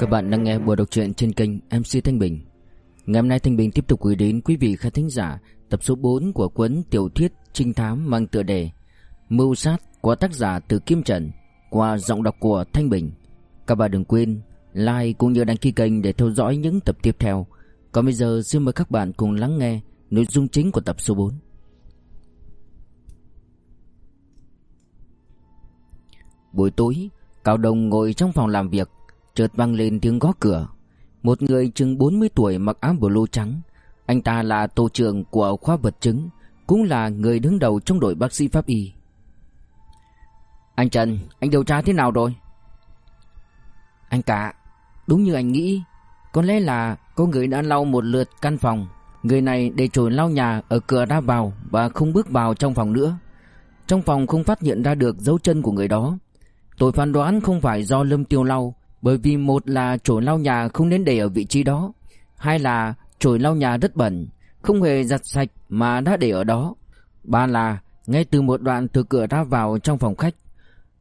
Các bạn đang nghe buổi đọc truyện trên kênh MC Thanh Bình. Ngày hôm nay Thanh Bình tiếp tục gửi đến quý vị khán thính giả tập số 4 của cuốn tiểu thuyết trinh thám mang tựa đề Mưu sát của tác giả Từ Kim Trần qua giọng đọc của Thanh Bình. Các bạn đừng quên like cũng như đăng ký kênh để theo dõi những tập tiếp theo. Còn bây giờ xin mời các bạn cùng lắng nghe nội dung chính của tập số 4. Buổi tối, Cao Đông ngồi trong phòng làm việc Chợt vang lên tiếng gõ cửa. Một người chừng 40 tuổi mặc áo blue trắng Anh ta là tổ trưởng của khoa vật chứng Cũng là người đứng đầu trong đội bác sĩ pháp y. Anh Trần, anh điều tra thế nào rồi? Anh cả, đúng như anh nghĩ Có lẽ là có người đã lau một lượt căn phòng. Người này để chổi lau nhà ở cửa ra vào Và không bước vào trong phòng nữa. Trong phòng không phát hiện ra được dấu chân của người đó. Tôi phán đoán không phải do Lâm Tiêu lau bởi vì một là chổi lau nhà không nên để ở vị trí đó, Hai là chổi lau nhà rất bẩn, Không hề giặt sạch mà đã để ở đó. Ba là, ngay từ một đoạn từ cửa ra vào trong phòng khách,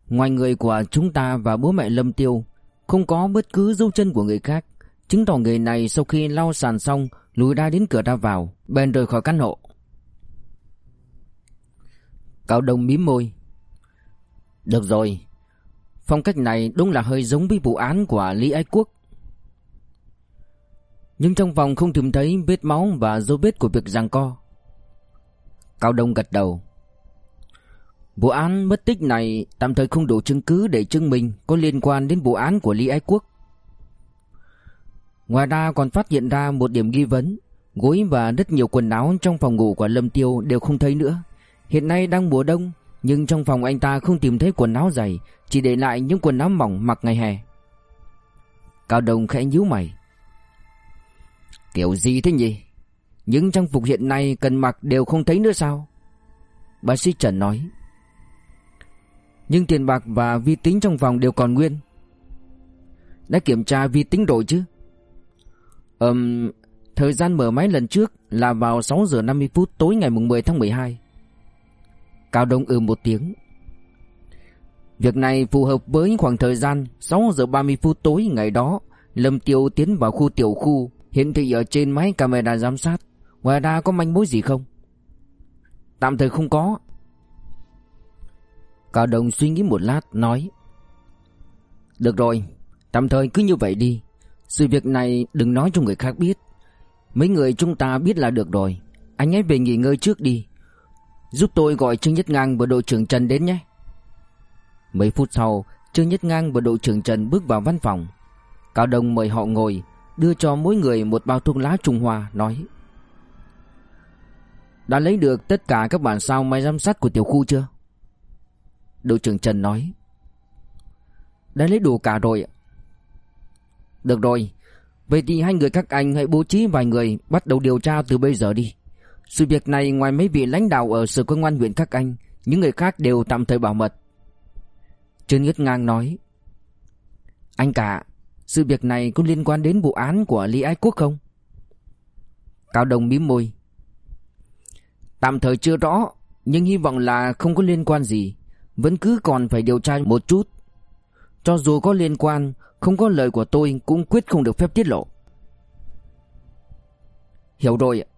Ngoài người của chúng ta và bố mẹ Lâm Tiêu, Không có bất cứ dấu chân của người khác. Chứng tỏ người này sau khi lau sàn xong, Lùi ra đến cửa ra vào, Bèn rời khỏi căn hộ. Cao Đông mím môi. Được rồi Phong cách này đúng là hơi giống với vụ án của Lý Ái Quốc. Nhưng trong phòng không tìm thấy vết máu và dấu vết của việc giằng co. Cao Đông gật đầu. Vụ án mất tích này tạm thời không đủ chứng cứ để chứng minh có liên quan đến vụ án của Lý Ái Quốc. Ngoài ra còn phát hiện ra một điểm nghi vấn, Gối và rất nhiều quần áo trong phòng ngủ của Lâm Tiêu đều không thấy nữa. Hiện nay đang mùa đông nhưng trong phòng anh ta không tìm thấy quần áo dày, Chỉ để lại những quần áo mỏng mặc ngày hè. Cao Đông khẽ nhíu mày. Kiểu gì thế nhỉ? Những trang phục hiện nay cần mặc đều không thấy nữa sao? Bác sĩ Trần nói. Nhưng tiền bạc và vi tính trong phòng đều còn nguyên. Đã kiểm tra vi tính rồi chứ? Ừm, Thời gian mở máy lần trước là vào 6 giờ 50 phút tối ngày 10 tháng 12 Cao Đông ừ một tiếng. Việc này phù hợp với khoảng thời gian 6 giờ 30 phút tối ngày đó, Lâm Tiêu tiến vào khu tiểu khu, hiển thị ở trên máy camera giám sát. Ngoài ra có manh mối gì không? Tạm thời không có. Cao Đông suy nghĩ một lát, nói. Được rồi, tạm thời cứ như vậy đi. Sự việc này đừng nói cho người khác biết. Mấy người chúng ta biết là được rồi. Anh ấy về nghỉ ngơi trước đi. Giúp tôi gọi Trương Nhất Ngang và đội trưởng Trần đến nhé. Mấy phút sau, Trương Nhất Ngang và đội trưởng Trần bước vào văn phòng. Cao Đông mời họ ngồi, Đưa cho mỗi người một bao thuốc lá Trung Hoa, Nói, Đã lấy được tất cả các bản sao máy giám sát của tiểu khu chưa? Đội trưởng Trần nói, Đã lấy đủ cả rồi Được rồi, Vậy thì hai người các anh hãy bố trí vài người Bắt đầu điều tra từ bây giờ đi sự việc này ngoài mấy vị lãnh đạo ở sở công an huyện các anh, những người khác đều tạm thời bảo mật. Trương Nhất Ngang nói. Anh cả, sự việc này có liên quan đến vụ án của Lý Ái Quốc không? Cao Đồng mím môi. Tạm thời chưa rõ, nhưng hy vọng là không có liên quan gì. Vẫn cứ còn phải điều tra một chút. Cho dù có liên quan, không có lời của tôi cũng quyết không được phép tiết lộ. Hiểu rồi ạ.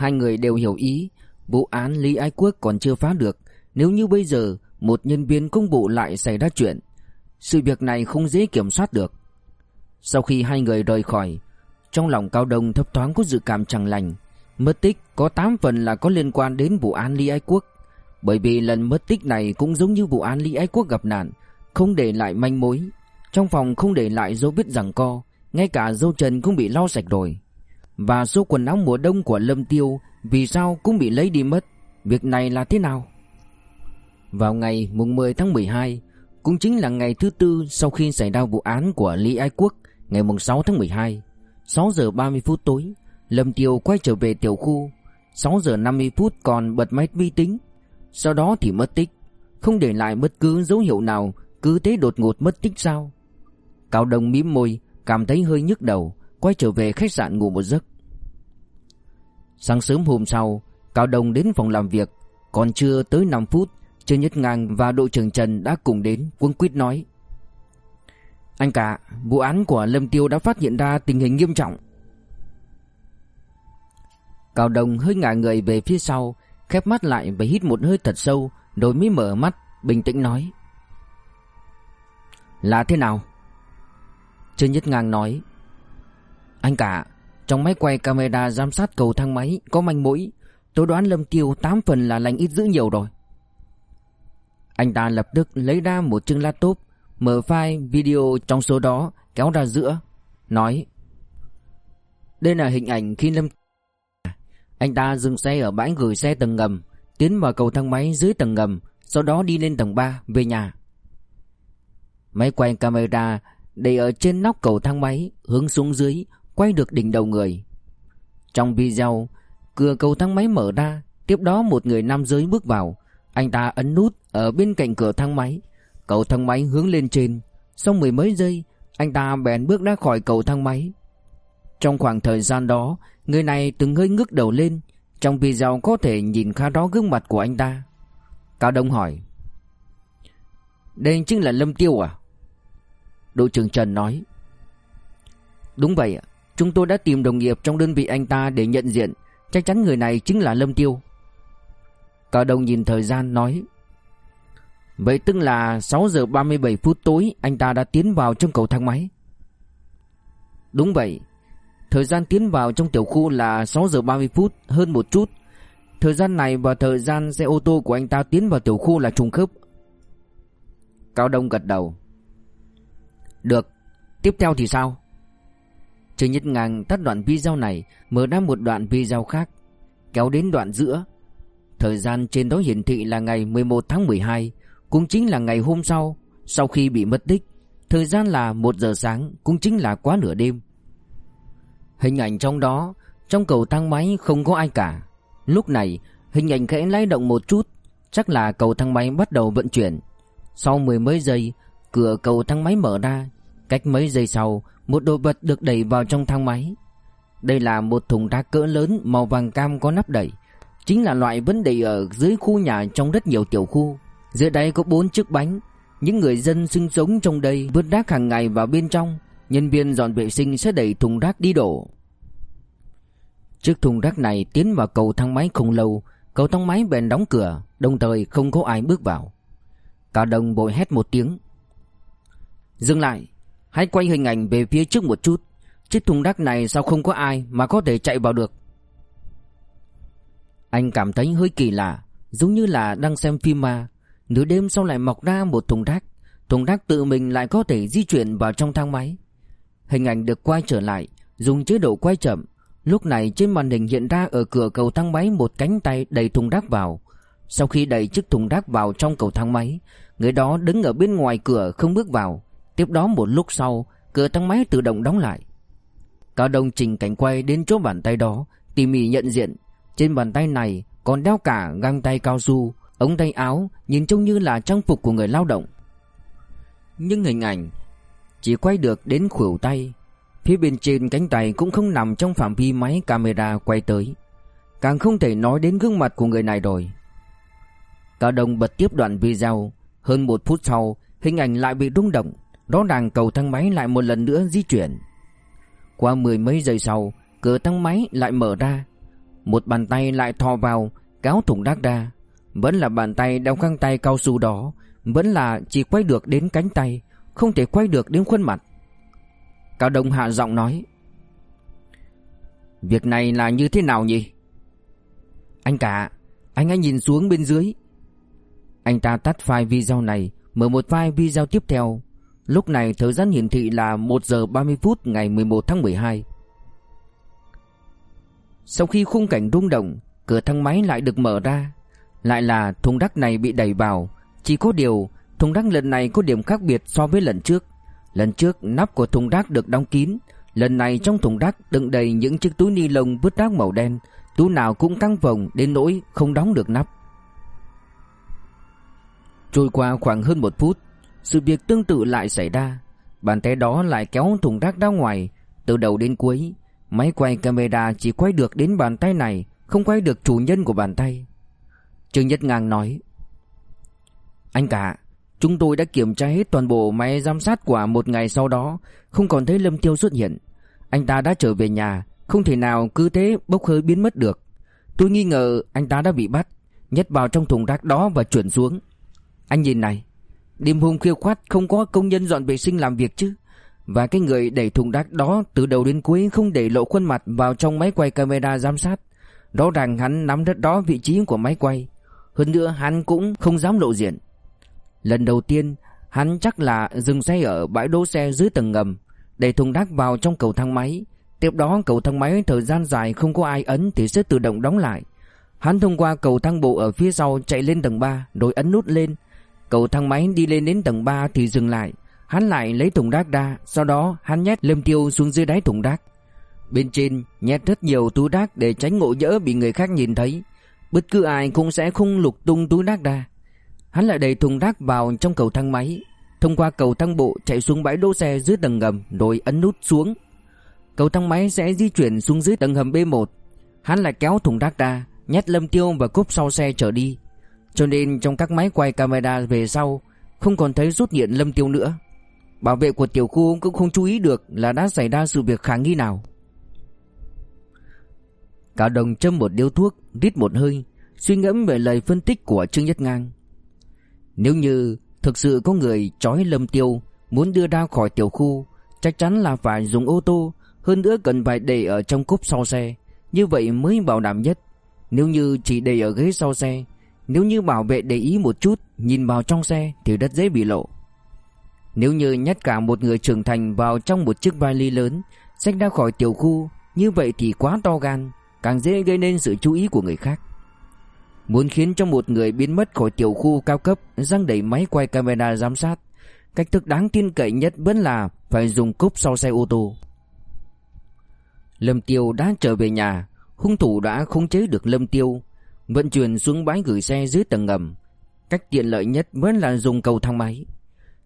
Hai người đều hiểu ý. Vụ án Lý Ái Quốc còn chưa phá được. Nếu như bây giờ, Một nhân viên công vụ lại xảy ra chuyện, Sự việc này không dễ kiểm soát được. Sau khi hai người rời khỏi, Trong lòng Cao Đông thấp thoáng có dự cảm chẳng lành. Mất tích có 8 phần là có liên quan đến vụ án Lý Ái Quốc. Bởi vì lần mất tích này cũng giống như vụ án Lý Ái Quốc gặp nạn, Không để lại manh mối. Trong phòng không để lại dấu vết rằng co, Ngay cả dấu chân cũng bị lau sạch rồi và số quần áo mùa đông của Lâm Tiêu Vì sao cũng bị lấy đi mất? Việc này là thế nào? Vào ngày mùng 10 tháng 12 Cũng chính là ngày thứ tư Sau khi xảy ra vụ án của Lý Ái Quốc, Ngày mùng 6 tháng 12 6 giờ 30 phút tối, Lâm Tiêu quay trở về tiểu khu. 6 giờ 50 phút còn bật máy vi tính. Sau đó thì mất tích, Không để lại bất cứ dấu hiệu nào, Cứ thế đột ngột mất tích sao? Cao Đông mím môi, Cảm thấy hơi nhức đầu. Quay trở về khách sạn ngủ một giấc Sáng sớm hôm sau Cao Đông đến phòng làm việc Còn chưa tới 5 phút Trương Nhất Ngang và đội trưởng Trần đã cùng đến Quân quyết nói Anh cả, vụ án của Lâm Tiêu đã phát hiện ra tình hình nghiêm trọng. Cao Đông hơi ngả người về phía sau, khép mắt lại và hít một hơi thật sâu, rồi mới mở mắt, bình tĩnh nói. Là thế nào? Trương Nhất Ngang nói. Anh cả, trong máy quay camera giám sát cầu thang máy có manh mối, tôi đoán Lâm Tiêu 8 phần là lành ít dữ nhiều rồi. Anh ta lập tức lấy ra một chiếc laptop, mở file video trong số đó kéo ra giữa, nói Đây là hình ảnh khi Lâm Anh ta dừng xe ở bãi gửi xe tầng ngầm, tiến vào cầu thang máy dưới tầng ngầm, sau đó đi lên tầng 3 về nhà. Máy quay camera để ở trên nóc cầu thang máy hướng xuống dưới quay được đỉnh đầu người. Trong video, cửa cầu thang máy mở ra, tiếp đó một người nam giới bước vào, anh ta ấn nút ở bên cạnh cửa thang máy, cầu thang máy hướng lên trên, sau mười mấy giây, anh ta bèn bước ra khỏi cầu thang máy. Trong khoảng thời gian đó, người này từng hơi ngước đầu lên, trong video có thể nhìn khá rõ gương mặt của anh ta. Cao Đông hỏi: "Đây chính là Lâm Tiêu à?" Đội trưởng Trần nói Đúng vậy ạ Chúng tôi đã tìm đồng nghiệp trong đơn vị anh ta để nhận diện. Chắc chắn người này chính là Lâm Tiêu. Cao Đông nhìn thời gian nói. Vậy tức là 6 giờ 37 phút tối Anh ta đã tiến vào trong cầu thang máy. Đúng vậy. Thời gian tiến vào trong tiểu khu là 6 giờ 30 phút Hơn một chút. Thời gian này và thời gian xe ô tô của anh ta tiến vào tiểu khu là trùng khớp. Cao Đông gật đầu. Được, tiếp theo thì sao? Trương Nhất Ngang tắt đoạn video này, mở ra một đoạn video khác, kéo đến đoạn giữa. Thời gian trên đó hiển thị là ngày 11 tháng 12, cũng chính là ngày hôm sau, sau khi bị mất tích. Thời gian là 1 giờ sáng, cũng chính là quá nửa đêm. Hình ảnh trong đó, trong cầu thang máy không có ai cả. Lúc này, hình ảnh khẽ lay động một chút, chắc là cầu thang máy bắt đầu vận chuyển. Sau mười mấy giây, Cửa cầu thang máy mở ra Cách mấy giây sau một đồ vật được đẩy vào trong thang máy. Đây là một thùng rác cỡ lớn Màu vàng cam có nắp đẩy. Chính là loại vấn đề ở dưới khu nhà Trong rất nhiều tiểu khu. Dưới đây có bốn chiếc bánh. Những người dân sinh sống trong đây vứt rác hàng ngày vào bên trong. Nhân viên dọn vệ sinh sẽ đẩy thùng rác đi đổ. Chiếc thùng rác này tiến vào cầu thang máy không lâu. Cầu thang máy bèn đóng cửa, Đồng thời không có ai bước vào. Cả đồng bội hét một tiếng. Dừng lại! Hãy quay hình ảnh về phía trước một chút. Chiếc thùng rác này sao không có ai Mà có thể chạy vào được? Anh cảm thấy hơi kỳ lạ, Giống như là đang xem phim mà. Nửa đêm sau lại mọc ra một thùng rác. Thùng rác tự mình lại có thể di chuyển vào trong thang máy. Hình ảnh được quay trở lại, Dùng chế độ quay chậm. Lúc này trên màn hình hiện ra ở cửa cầu thang máy Một cánh tay đầy thùng rác vào. Sau khi đẩy chiếc thùng rác vào trong cầu thang máy, Người đó đứng ở bên ngoài cửa không bước vào. Tiếp đó một lúc sau, Cửa thang máy tự động đóng lại. Cao Đông chỉnh cảnh quay đến chỗ bàn tay đó, Tỉ mỉ nhận diện. Trên bàn tay này còn đeo cả găng tay cao su, Ống tay áo, Nhìn trông như là trang phục của người lao động. Nhưng hình ảnh Chỉ quay được đến khuỷu tay. Phía bên trên cánh tay cũng không nằm trong phạm vi máy camera quay tới. Càng không thể nói đến gương mặt của người này rồi. Cao Đông bật tiếp đoạn video. Hơn một phút sau, Hình ảnh lại bị rung động. Rõ ràng cầu thang máy lại một lần nữa di chuyển. Qua mười mấy giây sau, Cửa thang máy lại mở ra. Một bàn tay lại thò vào, Kéo thùng rác ra. Vẫn là bàn tay đeo găng tay cao su đó, Vẫn là chỉ quay được đến cánh tay, Không thể quay được đến khuôn mặt. Cao Đông hạ giọng nói, Việc này là như thế nào nhỉ? Anh cả, Anh hãy nhìn xuống bên dưới. Anh ta tắt file video này, Mở một file video tiếp theo. Lúc này thời gian hiển thị là 1 giờ 30 phút ngày 11 tháng 12 Sau khi khung cảnh rung động, Cửa thang máy lại được mở ra. Lại là thùng rác này bị đẩy vào. Chỉ có điều, Thùng rác lần này có điểm khác biệt so với lần trước. Lần trước, nắp của thùng rác được đóng kín. Lần này trong thùng rác đựng đầy những chiếc túi ni lông vứt rác màu đen. Túi nào cũng căng vòng đến nỗi không đóng được nắp. Trôi qua khoảng hơn một phút sự việc tương tự lại xảy ra. Bàn tay đó lại kéo thùng rác ra ngoài. Từ đầu đến cuối, Máy quay camera chỉ quay được đến bàn tay này, Không quay được chủ nhân của bàn tay. Trương Nhất Ngang nói, Anh cả, Chúng tôi đã kiểm tra hết toàn bộ máy giám sát của một ngày sau đó. Không còn thấy Lâm Tiêu xuất hiện. Anh ta đã trở về nhà. Không thể nào cứ thế bốc hơi biến mất được. Tôi nghi ngờ anh ta đã bị bắt. Nhét vào trong thùng rác đó và chuyển xuống. Anh nhìn này. Đêm hôm khuya khoát không có công nhân dọn vệ sinh làm việc chứ. Và cái người đẩy thùng rác đó Từ đầu đến cuối không để lộ khuôn mặt Vào trong máy quay camera giám sát. Rõ ràng hắn nắm rất đó vị trí của máy quay. Hơn nữa hắn cũng không dám lộ diện. Lần đầu tiên, Hắn chắc là dừng xe ở bãi đỗ xe dưới tầng ngầm Đẩy thùng rác vào trong cầu thang máy. Tiếp đó, cầu thang máy thời gian dài không có ai ấn Thì sẽ tự động đóng lại. Hắn thông qua cầu thang bộ ở phía sau chạy lên tầng 3 Rồi ấn nút lên. Cầu thang máy đi lên đến tầng 3 thì dừng lại. Hắn lại lấy thùng rác ra, Sau đó hắn nhét lâm tiêu xuống dưới đáy thùng rác. Bên trên nhét rất nhiều túi rác Để tránh ngộ nhỡ bị người khác nhìn thấy. Bất cứ ai cũng sẽ không lục tung túi rác ra. Hắn lại đẩy thùng rác vào trong cầu thang máy. Thông qua cầu thang bộ chạy xuống bãi đỗ xe dưới tầng ngầm Rồi ấn nút xuống. Cầu thang máy sẽ di chuyển xuống dưới tầng hầm B1 Hắn lại kéo thùng rác ra, Nhét lâm tiêu và cúp sau xe trở đi. Cho nên trong các máy quay camera về sau, Không còn thấy rút điện lâm tiêu nữa. Bảo vệ của tiểu khu cũng không chú ý được Là đã xảy ra sự việc khả nghi nào. Cả đồng châm một điếu thuốc, Rít một hơi, Suy ngẫm về lời phân tích của Trương Nhất Ngang. Nếu như thực sự có người trói lâm tiêu, Muốn đưa ra khỏi tiểu khu, Chắc chắn là phải dùng ô tô, Hơn nữa cần phải để ở trong cốp sau xe. Như vậy mới bảo đảm nhất. Nếu như chỉ để ở ghế sau xe nếu như bảo vệ để ý một chút, Nhìn vào trong xe thì rất dễ bị lộ. Nếu như nhét cả một người trưởng thành vào trong một chiếc vali lớn, Xách ra khỏi tiểu khu, Như vậy thì quá to gan, Càng dễ gây nên sự chú ý của người khác. Muốn khiến cho một người biến mất khỏi tiểu khu cao cấp, Răng đẩy máy quay camera giám sát, Cách thức đáng tin cậy nhất vẫn là Phải dùng cúp sau xe ô tô. Lâm Tiêu đã trở về nhà, Hung thủ đã khống chế được Lâm Tiêu Vận chuyển xuống bãi gửi xe dưới tầng ngầm. Cách tiện lợi nhất vẫn là dùng cầu thang máy.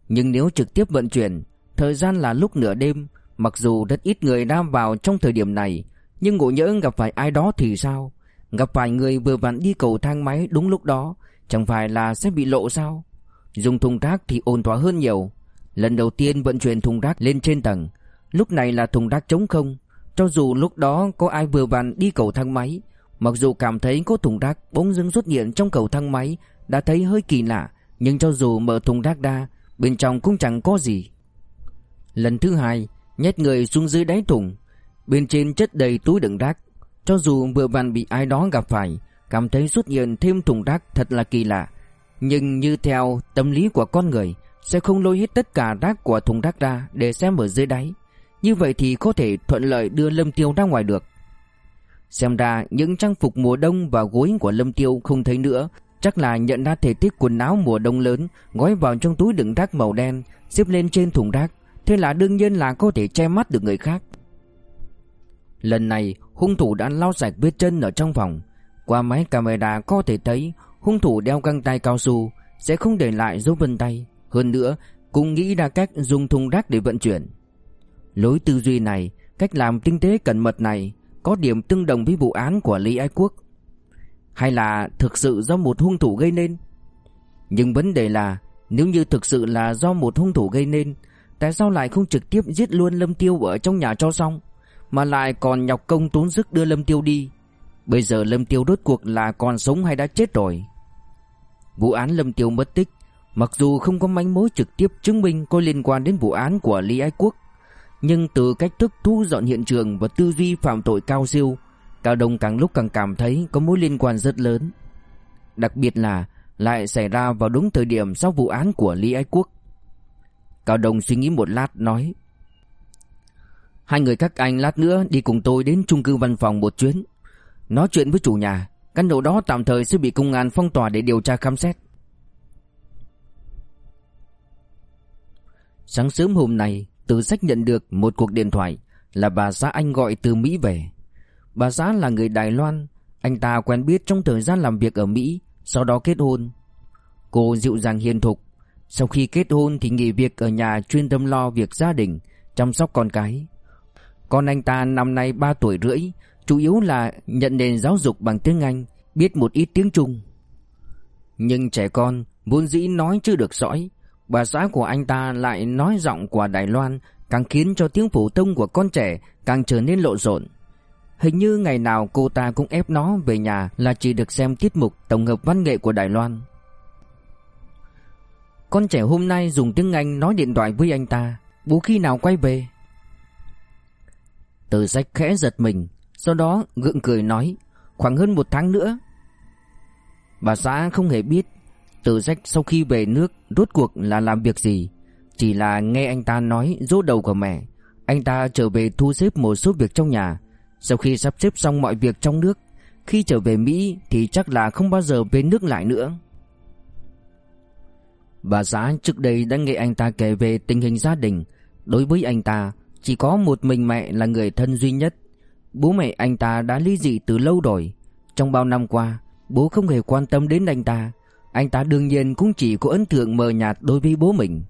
Nhưng nếu trực tiếp vận chuyển, Thời gian là lúc nửa đêm. Mặc dù rất ít người đã vào trong thời điểm này, Nhưng ngộ nhỡ gặp phải ai đó thì sao? Gặp phải người vừa vặn đi cầu thang máy đúng lúc đó, Chẳng phải là sẽ bị lộ sao? Dùng thùng rác thì ổn thỏa hơn nhiều. Lần đầu tiên vận chuyển thùng rác lên trên tầng, Lúc này là thùng rác trống không. Cho dù lúc đó có ai vừa vặn đi cầu thang máy Mặc dù cảm thấy có thùng rác bỗng dưng xuất hiện trong cầu thang máy, Đã thấy hơi kỳ lạ, Nhưng cho dù mở thùng rác ra, Bên trong cũng chẳng có gì. Lần thứ hai, Nhét người xuống dưới đáy thùng. Bên trên chất đầy túi đựng rác. Cho dù vừa vặn bị ai đó gặp phải, Cảm thấy xuất hiện thêm thùng rác thật là kỳ lạ. Nhưng như theo tâm lý của con người, Sẽ không lôi hết tất cả rác của thùng rác ra Để xem ở dưới đáy. Như vậy thì có thể thuận lợi đưa Lâm Tiêu ra ngoài được. Xem ra những trang phục mùa đông và gối của Lâm Tiêu không thấy nữa. Chắc là nhận ra thể tích quần áo mùa đông lớn, Gói vào trong túi đựng rác màu đen, Xếp lên trên thùng rác. Thế là đương nhiên là có thể che mắt được người khác. Lần này, hung thủ đã lau sạch vết chân ở trong phòng. Qua máy camera có thể thấy, Hung thủ đeo găng tay cao su, Sẽ không để lại dấu vân tay. Hơn nữa, cũng nghĩ ra cách dùng thùng rác để vận chuyển. Lối tư duy này, Cách làm tinh tế cẩn mật này có điểm tương đồng với vụ án của Lý Ái Quốc? Hay là thực sự do một hung thủ gây nên? Nhưng vấn đề là, Nếu như thực sự là do một hung thủ gây nên, Tại sao lại không trực tiếp giết luôn Lâm Tiêu ở trong nhà cho xong, Mà lại còn nhọc công tốn sức đưa Lâm Tiêu đi? Bây giờ Lâm Tiêu đốt cuộc là còn sống hay đã chết rồi? Vụ án Lâm Tiêu mất tích, Mặc dù không có manh mối trực tiếp chứng minh có liên quan đến vụ án của Lý Ái Quốc nhưng từ cách thức thu dọn hiện trường và tư duy phạm tội cao siêu, Cao Đông càng lúc càng cảm thấy có mối liên quan rất lớn. Đặc biệt là lại xảy ra vào đúng thời điểm sau vụ án của Lý Ái Quốc. Cao Đông suy nghĩ một lát, nói, Hai người các anh lát nữa đi cùng tôi đến trung cư văn phòng một chuyến. Nói chuyện với chủ nhà, Căn hộ đó tạm thời sẽ bị công an phong tỏa để điều tra khám xét. Sáng sớm hôm nay từ sách nhận được một cuộc điện thoại Là bà xã anh gọi từ Mỹ về. Bà xã là người Đài Loan, Anh ta quen biết trong thời gian làm việc ở Mỹ, Sau đó kết hôn. Cô dịu dàng hiền thục. Sau khi kết hôn thì nghỉ việc ở nhà chuyên tâm lo việc gia đình, Chăm sóc con cái. Con anh ta năm nay 3 tuổi rưỡi, Chủ yếu là nhận nền giáo dục bằng tiếng Anh, Biết một ít tiếng Trung. Nhưng trẻ con vốn dĩ nói chưa được sõi Bà xã của anh ta lại nói giọng của Đài Loan càng khiến cho tiếng phổ thông của con trẻ càng trở nên lộn xộn. Hình như ngày nào cô ta cũng ép nó về nhà là chỉ được xem tiết mục tổng hợp văn nghệ của Đài Loan. Con trẻ hôm nay dùng tiếng Anh nói điện thoại với anh ta, bố khi nào quay về? Từ sách khẽ giật mình, sau đó gượng cười nói, khoảng hơn một tháng nữa. Bà xã không hề biết Tử sách sau khi về nước, rốt cuộc là làm việc gì? Chỉ là nghe anh ta nói dỗ đầu của mẹ. Anh ta trở về thu xếp một số việc trong nhà. Sau khi sắp xếp xong mọi việc trong nước, Khi trở về Mỹ thì chắc là không bao giờ về nước lại nữa. Bà xã trước đây đã nghe anh ta kể về tình hình gia đình. Đối với anh ta, Chỉ có một mình mẹ là người thân duy nhất. Bố mẹ anh ta đã ly dị từ lâu rồi. Trong bao năm qua, Bố không hề quan tâm đến anh ta anh ta đương nhiên cũng chỉ có ấn tượng mờ nhạt đối với bố mình.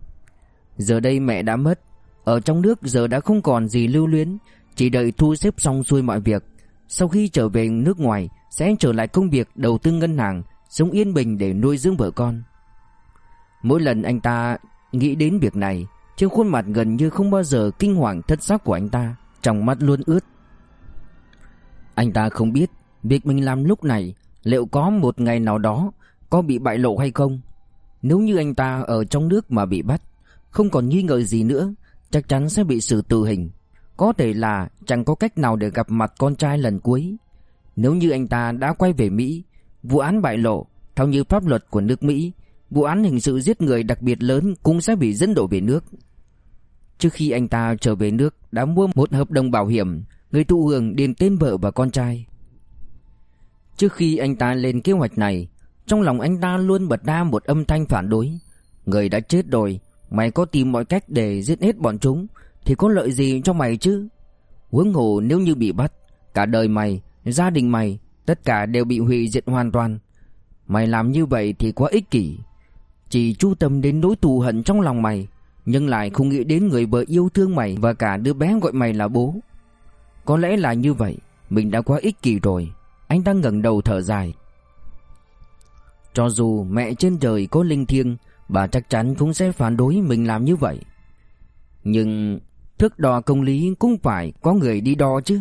Giờ đây mẹ đã mất, Ở trong nước giờ đã không còn gì lưu luyến, Chỉ đợi thu xếp xong xuôi mọi việc. Sau khi trở về nước ngoài, Sẽ trở lại công việc đầu tư ngân hàng, Sống yên bình để nuôi dưỡng vợ con. Mỗi lần anh ta nghĩ đến việc này, Trên khuôn mặt gần như không bao giờ kinh hoàng thất sắc của anh ta, Trong mắt luôn ướt. Anh ta không biết Việc mình làm lúc này Liệu có một ngày nào đó có bị bại lộ hay không. Nếu như anh ta ở trong nước mà bị bắt, không còn nghi ngờ gì nữa, chắc chắn sẽ bị xử tử hình. Có thể là chẳng có cách nào để gặp mặt con trai lần cuối. Nếu như anh ta đã quay về Mỹ, vụ án bại lộ, theo như pháp luật của nước Mỹ, vụ án hình sự giết người đặc biệt lớn cũng sẽ bị dẫn độ về nước. Trước khi anh ta trở về nước đã mua một hợp đồng bảo hiểm, người thụ hưởng điền tên vợ và con trai. Trước khi anh ta lên kế hoạch này, trong lòng anh ta luôn bật ra một âm thanh phản đối. Người đã chết rồi Mày có tìm mọi cách để giết hết bọn chúng Thì có lợi gì cho mày chứ? Huống hồ nếu như bị bắt Cả đời mày, gia đình mày Tất cả đều bị hủy diệt hoàn toàn. Mày làm như vậy thì quá ích kỷ. Chỉ chú tâm đến nỗi thù hận trong lòng mày Nhưng lại không nghĩ đến người vợ yêu thương mày Và cả đứa bé gọi mày là bố. Có lẽ là như vậy Mình đã quá ích kỷ rồi. Anh ta ngẩng đầu thở dài cho dù mẹ trên trời có linh thiêng, Bà chắc chắn cũng sẽ phản đối mình làm như vậy. Nhưng thước đo công lý cũng phải có người đi đo chứ.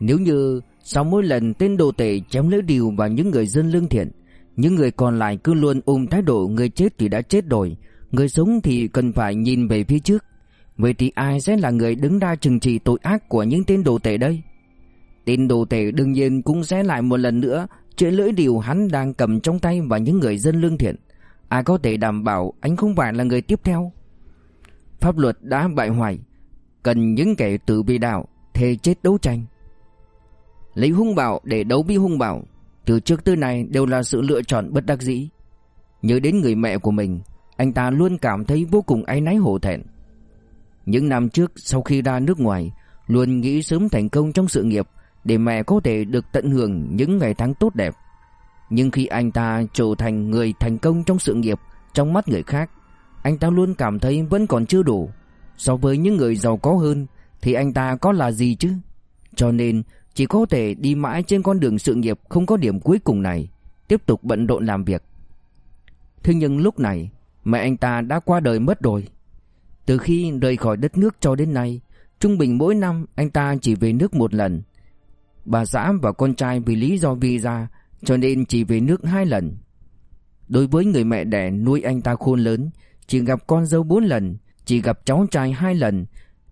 Nếu như sau mỗi lần tên đồ tể chém lưỡi điều và những người dân lương thiện, Những người còn lại cứ luôn ôm thái độ người chết thì đã chết rồi, Người sống thì cần phải nhìn về phía trước. Vậy thì ai sẽ là người đứng ra trừng trị tội ác của những tên đồ tể đây? Tên đồ tể đương nhiên cũng sẽ lại một lần nữa Chuyện lưỡi điều hắn đang cầm trong tay và những người dân lương thiện. Ai có thể đảm bảo anh không phải là người tiếp theo? Pháp luật đã bại hoại, Cần những kẻ tự bị đạo, Thề chết đấu tranh. Lấy hung bạo để đấu với hung bạo, Từ trước tới nay đều là sự lựa chọn bất đắc dĩ. Nhớ đến người mẹ của mình, Anh ta luôn cảm thấy vô cùng áy náy hổ thẹn. Những năm trước, sau khi ra nước ngoài, Luôn nghĩ sớm thành công trong sự nghiệp để mẹ có thể được tận hưởng những ngày tháng tốt đẹp. Nhưng khi anh ta trở thành người thành công trong sự nghiệp trong mắt người khác, anh ta luôn cảm thấy vẫn còn chưa đủ. So với những người giàu có hơn thì anh ta có là gì chứ? Cho nên chỉ có thể đi mãi trên con đường sự nghiệp không có điểm cuối cùng này, tiếp tục bận rộn làm việc. Thế nhưng lúc này, mẹ anh ta đã qua đời mất rồi. Từ khi rời khỏi đất nước cho đến nay, trung bình mỗi năm anh ta chỉ về nước một lần, Bà xã và con trai vì lý do visa cho nên chỉ về nước hai lần. Đối với người mẹ đẻ nuôi anh ta khôn lớn, chỉ gặp con dâu bốn lần, chỉ gặp cháu trai hai lần.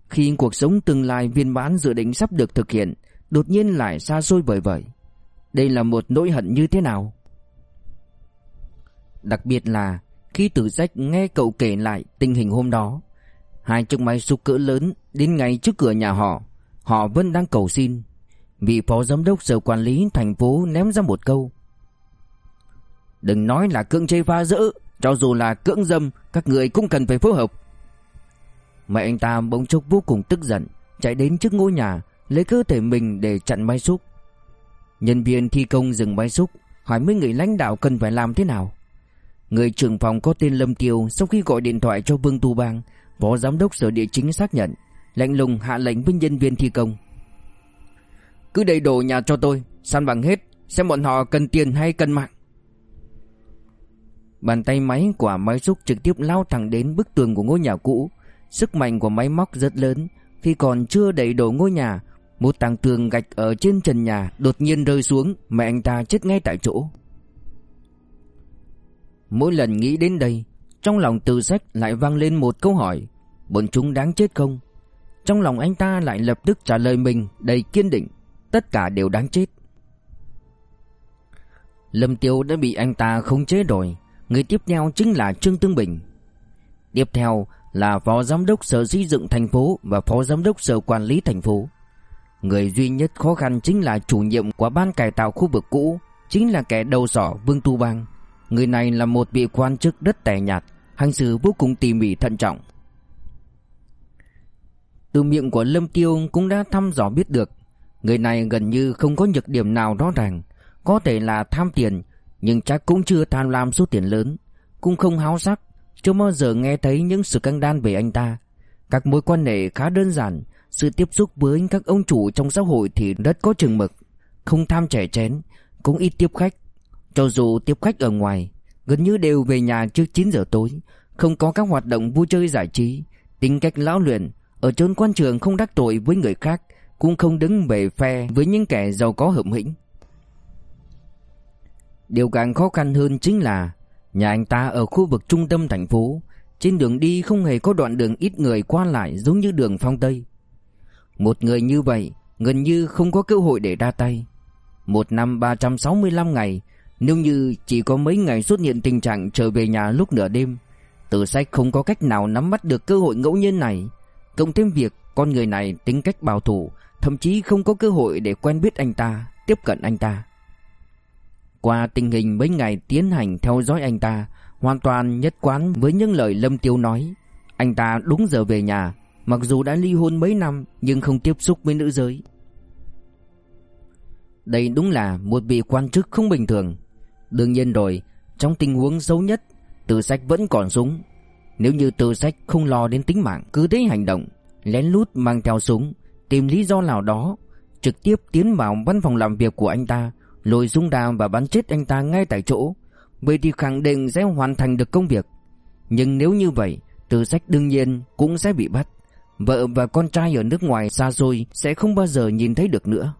Khi cuộc sống tương lai viên mãn dự định sắp được thực hiện, đột nhiên lại xa xôi vời vời Đây là một nỗi hận như thế nào? Đặc biệt là khi tử sách nghe cậu kể lại tình hình hôm đó, hai chiếc máy xúc cỡ lớn đến ngay trước cửa nhà họ, họ vẫn đang cầu xin. Vị phó giám đốc sở quản lý thành phố ném ra một câu. Đừng nói là cưỡng chế phá rỡ, Cho dù là cưỡng dâm, Các người cũng cần phải phối hợp. Mẹ anh ta bỗng chốc vô cùng tức giận, Chạy đến trước ngôi nhà, Lấy cơ thể mình để chặn máy xúc. Nhân viên thi công dừng máy xúc, Hỏi mấy người lãnh đạo cần phải làm thế nào. Người trưởng phòng có tên Lâm Tiêu Sau khi gọi điện thoại cho Vương Tu Bang, Phó giám đốc sở địa chính xác nhận, Lạnh lùng hạ lệnh với nhân viên thi công cứ đầy đồ nhà cho tôi San bằng hết, Xem bọn họ cần tiền hay cần mạng. Bàn tay máy của máy xúc trực tiếp lao thẳng đến bức tường của ngôi nhà cũ. Sức mạnh của máy móc rất lớn, Khi còn chưa đẩy đổ ngôi nhà, Một tảng tường gạch ở trên trần nhà đột nhiên rơi xuống, Mẹ anh ta chết ngay tại chỗ. Mỗi lần nghĩ đến đây, Trong lòng từ sách lại vang lên một câu hỏi, Bọn chúng đáng chết không? Trong lòng anh ta lại lập tức trả lời mình đầy kiên định. Tất cả đều đáng chết. Lâm Tiêu đã bị anh ta khống chế rồi, Người tiếp theo chính là Trương Tương Bình. Tiếp theo là Phó Giám đốc Sở Xây dựng thành phố Và Phó Giám đốc Sở Quản lý thành phố. Người duy nhất khó khăn chính là chủ nhiệm của ban cải tạo khu vực cũ, Chính là kẻ đầu sỏ Vương Tu Bang. Người này là một vị quan chức rất tẻ nhạt, Hành xử vô cùng tỉ mỉ thận trọng. Từ miệng của Lâm Tiêu cũng đã thăm dò biết được Người này gần như không có nhược điểm nào rõ ràng. Có thể là tham tiền, Nhưng chắc cũng chưa tham lam số tiền lớn. Cũng không háo sắc. Chưa bao giờ nghe thấy những sự căng đan về anh ta. Các mối quan hệ khá đơn giản. Sự tiếp xúc với các ông chủ trong xã hội thì rất có chừng mực. Không tham trẻ chén, Cũng ít tiếp khách. Cho dù tiếp khách ở ngoài, Gần như đều về nhà trước 9 giờ tối. Không có các hoạt động vui chơi giải trí. Tính cách lão luyện, Ở chốn quan trường không đắc tội với người khác. Cũng không đứng về phe với những kẻ giàu có hậm hĩnh. Điều càng khó khăn hơn chính là, Nhà anh ta ở khu vực trung tâm thành phố, Trên đường đi không hề có đoạn đường ít người qua lại giống như đường phong Tây. Một người như vậy gần như không có cơ hội để ra tay. Một năm 365 ngày, Nếu như chỉ có mấy ngày xuất hiện tình trạng trở về nhà lúc nửa đêm, Tử sách không có cách nào nắm bắt được cơ hội ngẫu nhiên này. Cộng thêm việc con người này tính cách bảo thủ Thậm chí không có cơ hội để quen biết anh ta, Tiếp cận anh ta. Qua tình hình mấy ngày tiến hành theo dõi anh ta, Hoàn toàn nhất quán với những lời Lâm Tiêu nói. Anh ta đúng giờ về nhà, Mặc dù đã ly hôn mấy năm Nhưng không tiếp xúc với nữ giới. Đây đúng là một vị quan chức không bình thường. Đương nhiên rồi, Trong tình huống xấu nhất, Từ sách vẫn còn súng. Nếu như từ sách không lo đến tính mạng, Cứ thế hành động, Lén lút mang theo súng Tìm lý do nào đó Trực tiếp tiến vào văn phòng làm việc của anh ta lôi dung ra và bắn chết anh ta ngay tại chỗ. Vậy thì khẳng định sẽ hoàn thành được công việc. Nhưng nếu như vậy, Từ Sách đương nhiên cũng sẽ bị bắt. Vợ và con trai ở nước ngoài xa xôi sẽ không bao giờ nhìn thấy được nữa.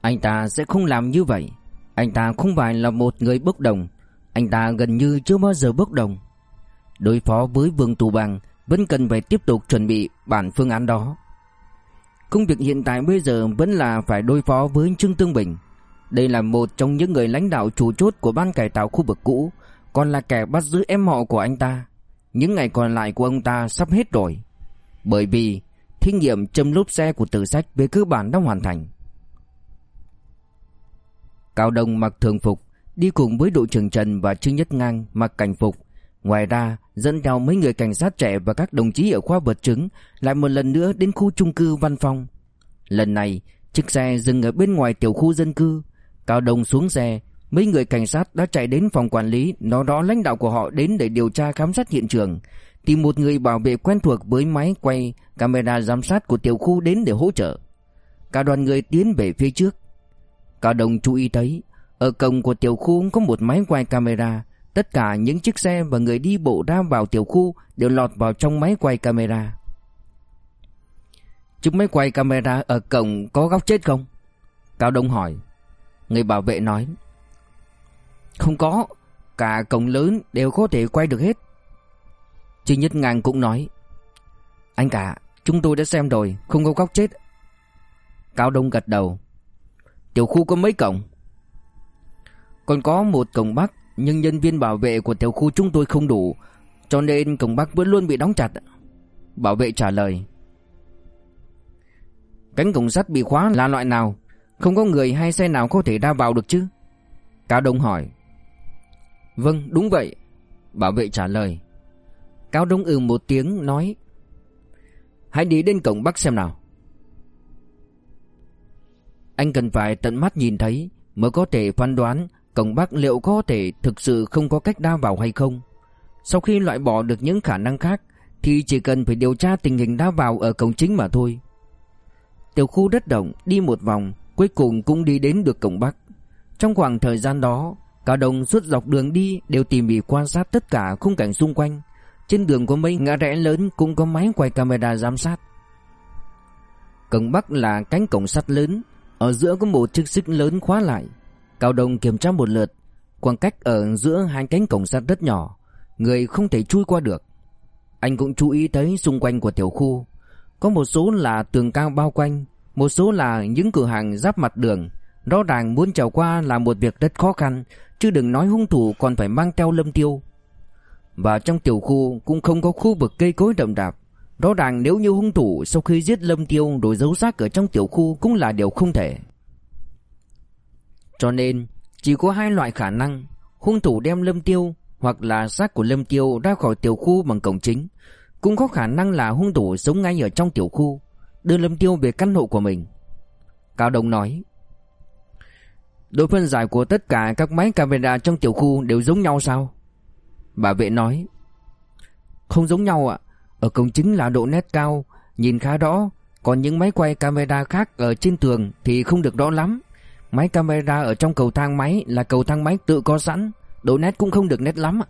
Anh ta sẽ không làm như vậy. Anh ta không phải là một người bốc đồng. Anh ta gần như chưa bao giờ bốc đồng. Đối phó với Vương Tù Bằng vẫn cần phải tiếp tục chuẩn bị bản phương án đó. Công việc hiện tại bây giờ vẫn là phải đối phó với Trương Tương Bình. Đây là một trong những người lãnh đạo chủ chốt của ban cải tạo khu vực cũ, còn là kẻ bắt giữ em họ của anh ta. Những ngày còn lại của ông ta sắp hết rồi. Bởi vì thí nghiệm châm lốp xe của tử sách về cơ bản đã hoàn thành. Cao Đông mặc thường phục, đi cùng với đội trưởng Trần và Trương Nhất Ngang mặc cảnh phục. Ngoài ra, dẫn theo mấy người cảnh sát trẻ và các đồng chí ở khoa vật chứng lại một lần nữa đến khu chung cư Văn Phong. Lần này, chiếc xe dừng ở bên ngoài tiểu khu dân cư, Cao Đông xuống xe, mấy người cảnh sát đã chạy đến phòng quản lý, nói đó lãnh đạo của họ đến để điều tra khám sát hiện trường, tìm một người bảo vệ quen thuộc với máy quay, camera giám sát của tiểu khu đến để hỗ trợ. Cả đoàn người tiến về phía trước. Cao Đông chú ý thấy, ở cổng của tiểu khu có một máy quay camera, tất cả những chiếc xe và người đi bộ ra vào tiểu khu đều lọt vào trong máy quay camera. Chúng máy quay camera ở cổng có góc chết không? Cao Đông hỏi. Người bảo vệ nói. Không có. Cả cổng lớn đều có thể quay được hết. Trương Nhất Ngang cũng nói. Anh cả, Chúng tôi đã xem rồi, Không có góc chết. Cao Đông gật đầu. Tiểu khu có mấy cổng? Còn có một cổng Bắc. Nhưng nhân viên bảo vệ của tiểu khu chúng tôi không đủ, Cho nên cổng Bắc vẫn luôn bị đóng chặt. Bảo vệ trả lời. Cánh cổng sắt bị khóa là loại nào? Không có người hay xe nào có thể ra vào được chứ? Cao Đông hỏi. Vâng đúng vậy. Bảo vệ trả lời. Cao Đông ừ một tiếng, nói. Hãy đi đến cổng Bắc xem nào. Anh cần phải tận mắt nhìn thấy Mới có thể phán đoán Cổng Bắc liệu có thể thực sự không có cách đa vào hay không Sau khi loại bỏ được những khả năng khác Thì chỉ cần phải điều tra tình hình đa vào ở cổng chính mà thôi Tiểu khu đất động đi một vòng Cuối cùng cũng đi đến được cổng Bắc Trong khoảng thời gian đó cả đồng suốt dọc đường đi đều tỉ mỉ quan sát tất cả khung cảnh xung quanh. Trên đường có mấy ngã rẽ lớn cũng có máy quay camera giám sát. Cổng Bắc là cánh cổng sắt lớn, ở giữa có một chiếc xích lớn khóa lại. Cao Đông kiểm tra một lượt, khoảng cách ở giữa hai cánh cổng sắt rất nhỏ, người không thể chui qua được. Anh cũng chú ý thấy xung quanh của tiểu khu, có một số là tường cao bao quanh, một số là những cửa hàng giáp mặt đường. Rõ ràng muốn trèo qua là một việc rất khó khăn, chứ đừng nói hung thủ còn phải mang theo lâm tiêu. Và trong tiểu khu cũng không có khu vực cây cối đậm đạp. Rõ ràng nếu như hung thủ sau khi giết lâm tiêu rồi giấu xác ở trong tiểu khu cũng là điều không thể. Cho nên, chỉ có hai loại khả năng, hung thủ đem lâm tiêu hoặc là xác của lâm tiêu ra khỏi tiểu khu bằng cổng chính. Cũng có khả năng là hung thủ sống ngay ở trong tiểu khu, đưa lâm tiêu về căn hộ của mình. Cao Đông nói, Độ phân giải của tất cả các máy camera trong tiểu khu đều giống nhau sao? Bà vệ nói Không giống nhau ạ Ở cổng chính là độ nét cao Nhìn khá rõ Còn những máy quay camera khác ở trên tường Thì không được rõ lắm Máy camera ở trong cầu thang máy Là cầu thang máy tự có sẵn. Độ nét cũng không được nét lắm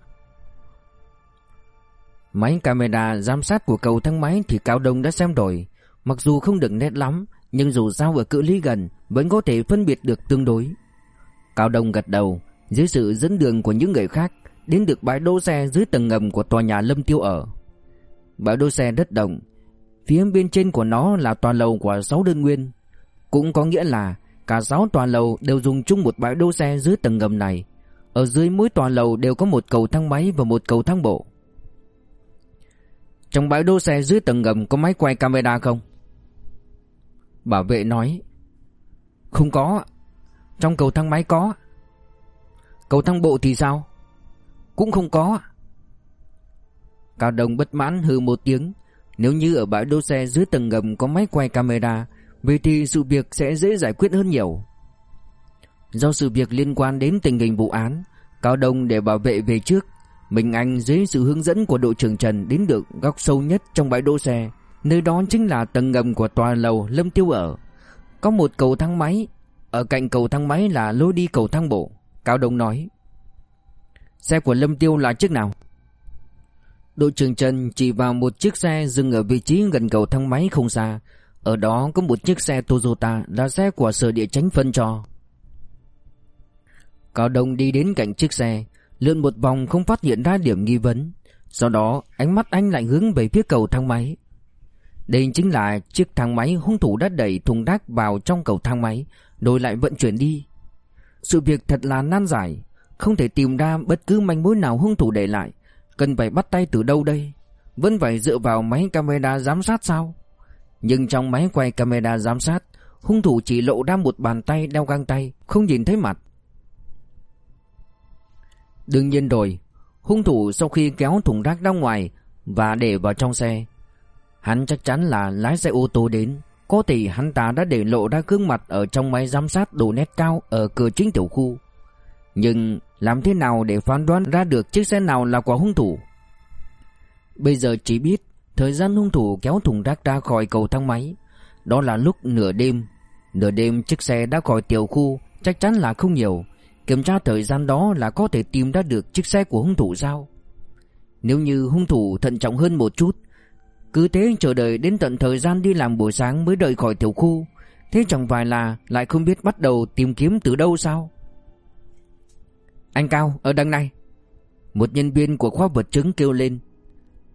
Máy camera giám sát của cầu thang máy Thì Cao Đông đã xem rồi. Mặc dù không được nét lắm, Nhưng dù sao ở cự ly gần, Vẫn có thể phân biệt được tương đối. Cao Đông gật đầu, Dưới sự dẫn đường của những người khác, Đến được bãi đỗ xe dưới tầng ngầm của tòa nhà Lâm Tiêu ở. Bãi đỗ xe đất đồng Phía bên trên của nó là tòa lầu của 6 đơn nguyên. Cũng có nghĩa là Cả 6 tòa lầu đều dùng chung một bãi đỗ xe dưới tầng ngầm này. Ở dưới mỗi tòa lầu đều có một cầu thang máy và một cầu thang bộ. Trong bãi đỗ xe dưới tầng ngầm có máy quay camera không? Bảo vệ nói, Không có. Trong cầu thang máy có. Cầu thang bộ thì sao? Cũng không có. Cao Đông bất mãn hừ một tiếng, Nếu như ở bãi đỗ xe dưới tầng ngầm có máy quay camera Vậy thì sự việc sẽ dễ giải quyết hơn nhiều Do sự việc liên quan đến tình hình vụ án, Cao Đông để bảo vệ về trước, Mình Anh dưới sự hướng dẫn của đội trưởng Trần Đến được góc sâu nhất trong bãi đỗ xe Nơi đó chính là tầng ngầm của tòa lầu Lâm Tiêu ở Có một cầu thang máy, Ở cạnh cầu thang máy là lối đi cầu thang bộ, Cao Đông nói Xe của Lâm Tiêu là chiếc nào? Đội trưởng Trần chỉ vào một chiếc xe dừng ở vị trí gần cầu thang máy không xa. Ở đó có một chiếc xe Toyota là xe của sở địa chánh phân cho. Cao Đông đi đến cạnh chiếc xe, lượn một vòng không phát hiện ra điểm nghi vấn. Sau đó ánh mắt anh lại hướng về phía cầu thang máy. Đây chính là chiếc thang máy hung thủ đã đẩy thùng rác vào trong cầu thang máy, rồi lại vận chuyển đi. Sự việc thật là nan giải. Không thể tìm ra bất cứ manh mối nào hung thủ để lại Cần phải bắt tay từ đâu đây Vẫn phải dựa vào máy camera giám sát sao nhưng trong máy quay camera giám sát, Hung thủ chỉ lộ ra một bàn tay đeo găng tay, Không nhìn thấy mặt. Đương nhiên rồi, Hung thủ sau khi kéo thùng rác ra ngoài Và để vào trong xe, Hắn chắc chắn là lái xe ô tô đến. Có thể hắn ta đã để lộ ra gương mặt Ở trong máy giám sát độ nét cao Ở cửa chính tiểu khu. Nhưng làm thế nào để phán đoán ra được chiếc xe nào là của hung thủ? Bây giờ chỉ biết Thời gian hung thủ kéo thùng rác ra khỏi cầu thang máy. Đó là lúc nửa đêm. Nửa đêm, chiếc xe đã khỏi tiểu khu, Chắc chắn là không nhiều. Kiểm tra thời gian đó là có thể tìm ra được chiếc xe của hung thủ sao? Nếu như hung thủ thận trọng hơn một chút, Cứ thế chờ đợi đến tận thời gian đi làm buổi sáng mới rời khỏi tiểu khu, Thế chẳng phải là lại không biết bắt đầu tìm kiếm từ đâu sao? Anh Cao, ở đằng này. Một nhân viên của khoa vật chứng kêu lên.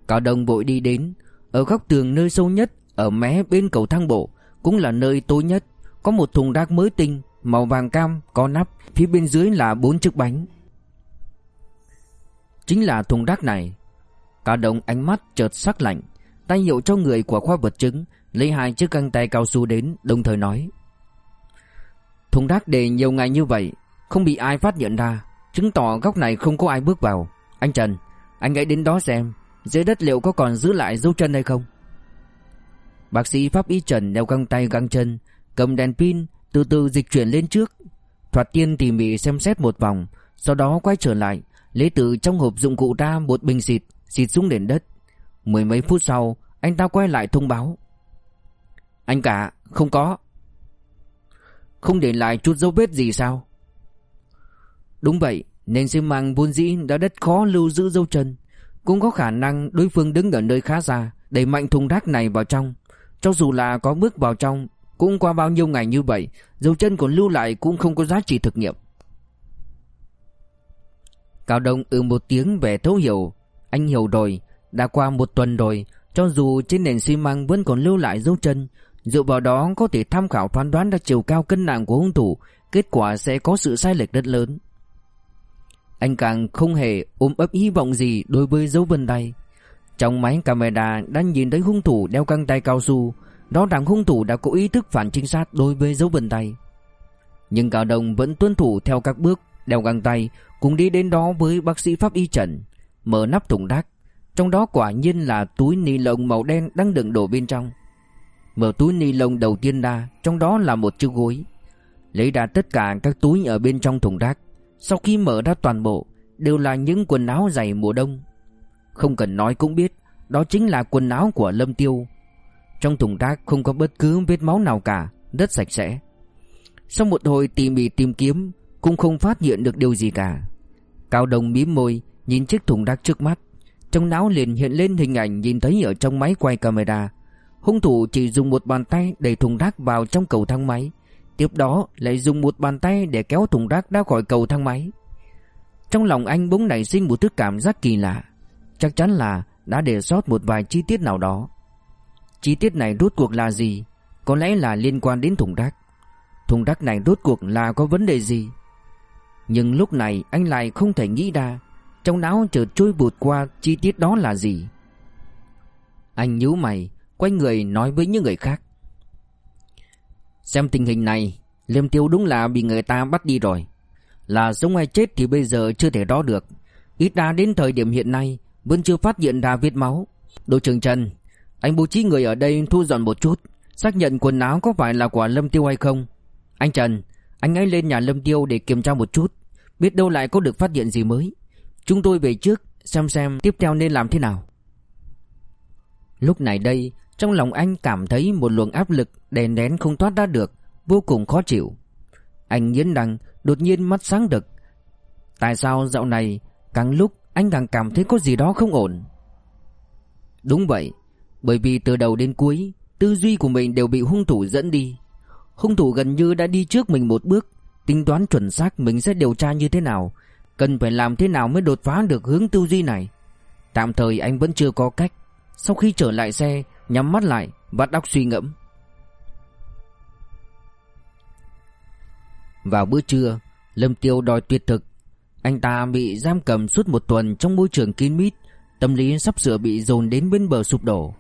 Cao Đông vội đi đến. Ở góc tường nơi sâu nhất, Ở mé bên cầu thang bộ, Cũng là nơi tối nhất. Có một thùng rác mới tinh, Màu vàng cam, có nắp, Phía bên dưới là bốn chiếc bánh. Chính là thùng rác này. Cao Đông ánh mắt chợt sắc lạnh, Tay hiệu cho người của khoa vật chứng, Lấy hai chiếc găng tay cao su đến, Đồng thời nói. Thùng rác để nhiều ngày như vậy, Không bị ai phát hiện ra. Chứng tỏ góc này không có ai bước vào. Anh Trần, Anh hãy đến đó xem. Dưới đất liệu có còn giữ lại dấu chân hay không? Bác sĩ pháp y Trần đeo găng tay găng chân, Cầm đèn pin, Từ từ dịch chuyển lên trước. Thoạt tiên tỉ mỉ xem xét một vòng, Sau đó quay trở lại, Lấy từ trong hộp dụng cụ ra một bình xịt Xịt xuống nền đất. Mười mấy phút sau, Anh ta quay lại thông báo. Anh cả, không có. Không để lại chút dấu vết gì sao? Đúng vậy, Nên xi măng vốn dĩ đã đất khó lưu giữ dấu chân. Cũng có khả năng đối phương đứng ở nơi khá xa, Đẩy mạnh thùng rác này vào trong. Cho dù là có bước vào trong, Cũng qua bao nhiêu ngày như vậy, Dấu chân còn lưu lại cũng không có giá trị thực nghiệm. Cao Đông ừ một tiếng về thấu hiểu. Anh hiểu rồi, Đã qua một tuần rồi, Cho dù trên nền xi măng vẫn còn lưu lại dấu chân, Dựa vào đó có thể tham khảo phán đoán ra chiều cao cân nặng của hung thủ, Kết quả sẽ có sự sai lệch rất lớn. Anh càng không hề ôm ấp hy vọng gì đối với dấu vân tay. Trong máy camera đã nhìn thấy hung thủ đeo găng tay cao su. Đó rằng hung thủ đã có ý thức phản trinh sát đối với dấu vân tay. Nhưng Cao Đông vẫn tuân thủ theo các bước Đeo găng tay, Cùng đi đến đó với bác sĩ pháp y Trần, Mở nắp thùng rác. Trong đó quả nhiên là túi ni lông màu đen đang đựng đồ bên trong. Mở túi ni lông đầu tiên ra, Trong đó là một chiếc gối. Lấy ra tất cả các túi ở bên trong thùng rác. Sau khi mở ra toàn bộ, Đều là những quần áo dày mùa đông. Không cần nói cũng biết, Đó chính là quần áo của Lâm Tiêu. Trong thùng rác không có bất cứ vết máu nào cả, Rất sạch sẽ. Sau một hồi tỉ mỉ tìm kiếm, Cũng không phát hiện được điều gì cả. Cao Đồng mím môi, Nhìn chiếc thùng rác trước mắt. Trong não liền hiện lên hình ảnh nhìn thấy ở trong máy quay camera. Hung thủ chỉ dùng một bàn tay đẩy thùng rác vào trong cầu thang máy. Tiếp đó lại dùng một bàn tay để kéo thùng rác ra khỏi cầu thang máy. Trong lòng anh bỗng nảy sinh một thứ cảm giác kỳ lạ. Chắc chắn là đã để sót một vài chi tiết nào đó. Chi tiết này rốt cuộc là gì? Có lẽ là liên quan đến thùng rác. Thùng rác này rốt cuộc là có vấn đề gì? Nhưng lúc này anh lại không thể nghĩ ra, Trong não chợt trôi bụt qua chi tiết đó là gì. Anh nhíu mày, Quay người nói với những người khác. Xem tình hình này, Liêm tiêu đúng là bị người ta bắt đi rồi. Là sống hay chết thì bây giờ chưa thể rõ được. Ít ra đến thời điểm hiện nay, Vẫn chưa phát hiện ra vết máu. Đội trưởng Trần, Anh bố trí người ở đây thu dọn một chút, Xác nhận quần áo có phải là của Lâm Tiêu hay không? Anh Trần, Anh ấy lên nhà Lâm Tiêu để kiểm tra một chút, Biết đâu lại có được phát hiện gì mới. Chúng tôi về trước, Xem xem tiếp theo nên làm thế nào. Lúc này đây trong lòng anh cảm thấy một luồng áp lực đè nén không thoát ra được, vô cùng khó chịu. Anh nghiến răng, đột nhiên mắt sáng đực. Tại sao dạo này càng lúc anh càng cảm thấy có gì đó không ổn? Đúng vậy, bởi vì từ đầu đến cuối, tư duy của mình đều bị hung thủ dẫn đi. Hung thủ gần như đã đi trước mình một bước, tính toán chuẩn xác mình sẽ điều tra như thế nào, cần phải làm thế nào mới đột phá được hướng tư duy này. Tạm thời anh vẫn chưa có cách. Sau khi trở lại xe, Nhắm mắt lại và đọc suy ngẫm. Vào bữa trưa, Lâm Tiêu đòi tuyệt thực. Anh ta bị giam cầm suốt một tuần Trong môi trường kín mít, Tâm lý sắp sửa bị dồn đến bên bờ sụp đổ.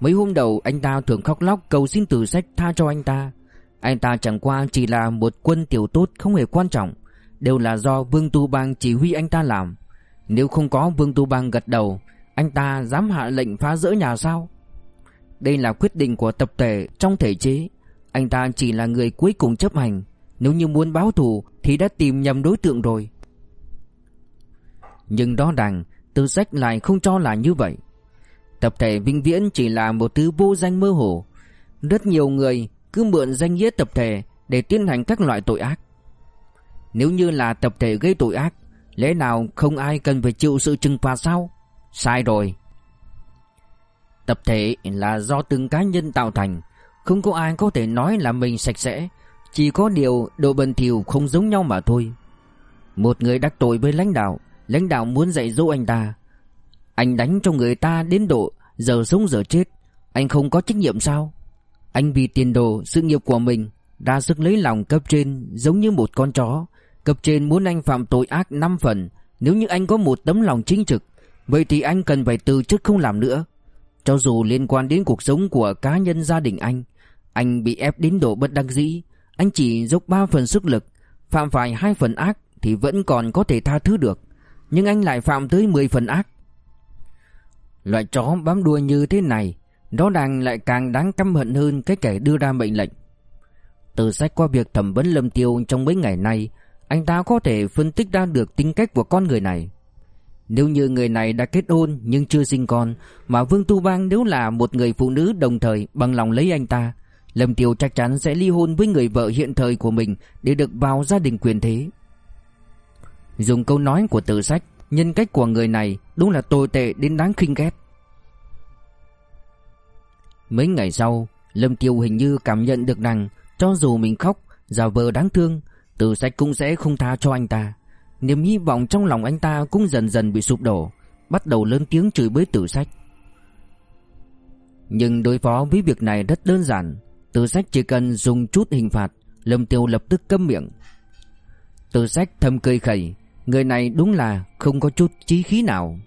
Mấy hôm đầu, anh ta thường khóc lóc cầu xin từ sách tha cho anh ta. Anh ta chẳng qua chỉ là một quân tiểu tốt không hề quan trọng, Đều là do Vương Tu Bang chỉ huy anh ta làm. Nếu không có Vương Tu Bang gật đầu, Anh ta dám hạ lệnh phá rỡ nhà sao? Đây là quyết định của tập thể trong thể chế. Anh ta chỉ là người cuối cùng chấp hành. Nếu như muốn báo thù, Thì đã tìm nhầm đối tượng rồi. Nhưng đó đằng Tư sách lại không cho là như vậy. Tập thể vĩnh viễn chỉ là một thứ vô danh mơ hồ. Rất nhiều người cứ mượn danh nghĩa tập thể Để tiến hành các loại tội ác. Nếu như là tập thể gây tội ác, Lẽ nào không ai cần phải chịu sự trừng phạt sao? Sai rồi. Tập thể là do từng cá nhân tạo thành. Không có ai có thể nói là mình sạch sẽ. Chỉ có điều độ bẩn thỉu không giống nhau mà thôi. Một người đắc tội với lãnh đạo Lãnh đạo muốn dạy dỗ anh ta. Anh đánh cho người ta đến độ Giờ sống giờ chết. Anh không có trách nhiệm sao? Anh vì tiền đồ, sự nghiệp của mình, Ra sức lấy lòng cấp trên giống như một con chó. Cấp trên muốn anh phạm tội ác 5 phần. Nếu như anh có một tấm lòng chính trực, Vậy thì anh cần phải từ chức không làm nữa cho dù liên quan đến cuộc sống của cá nhân gia đình anh Anh bị ép đến độ bất đắc dĩ. Anh chỉ dốc 3 phần sức lực, Phạm phải hai phần ác Thì vẫn còn có thể tha thứ được. Nhưng anh lại phạm tới 10 phần ác. Loại chó bám đuôi như thế này Đó đang lại càng đáng căm hận hơn Cái kẻ đưa ra mệnh lệnh. Từ sách qua việc thẩm vấn Lâm Tiêu trong mấy ngày nay, Anh ta có thể phân tích ra được tính cách của con người này nếu như người này đã kết hôn nhưng chưa sinh con, Mà Vương Tu Bang nếu là một người phụ nữ đồng thời bằng lòng lấy anh ta, Lâm Tiêu chắc chắn sẽ ly hôn với người vợ hiện thời của mình Để được vào gia đình quyền thế. Dùng câu nói của tự sách, Nhân cách của người này đúng là tồi tệ đến đáng khinh ghét. Mấy ngày sau, Lâm Tiêu hình như cảm nhận được rằng Cho dù mình khóc, Giả vờ đáng thương Từ sách cũng sẽ không tha cho anh ta. Niềm hy vọng trong lòng anh ta cũng dần dần bị sụp đổ, Bắt đầu lớn tiếng chửi bới tử sách. Nhưng đối phó với việc này rất đơn giản, Tử sách chỉ cần dùng chút hình phạt, Lâm Tiêu lập tức câm miệng. Tử sách thầm cười khẩy, Người này đúng là không có chút chí khí nào.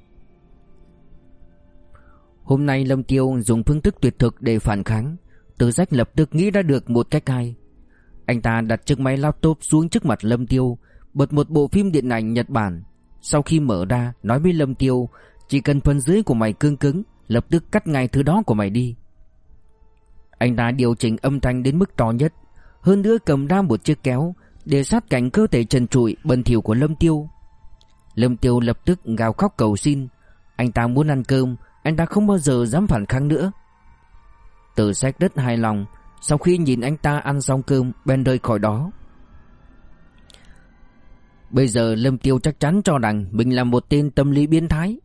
Hôm nay Lâm Tiêu dùng phương thức tuyệt thực để phản kháng, Tử sách lập tức nghĩ ra được một cách hay. Anh ta đặt chiếc máy laptop xuống trước mặt Lâm Tiêu Bật một bộ phim điện ảnh Nhật Bản. Sau khi mở ra, nói với Lâm Tiêu, Chỉ cần phần dưới của mày cương cứng, Lập tức cắt ngay thứ đó của mày đi. Anh ta điều chỉnh âm thanh đến mức to nhất, Hơn nữa cầm ra một chiếc kéo, Để sát cạnh cơ thể trần trụi, bẩn thỉu của Lâm Tiêu. Lâm Tiêu lập tức gào khóc cầu xin. Anh ta muốn ăn cơm, Anh ta không bao giờ dám phản kháng nữa. Tử sách rất hài lòng, Sau khi nhìn anh ta ăn xong cơm, Bèn rời khỏi đó. Bây giờ Lâm Tiêu chắc chắn cho rằng Mình là một tên tâm lý biến thái.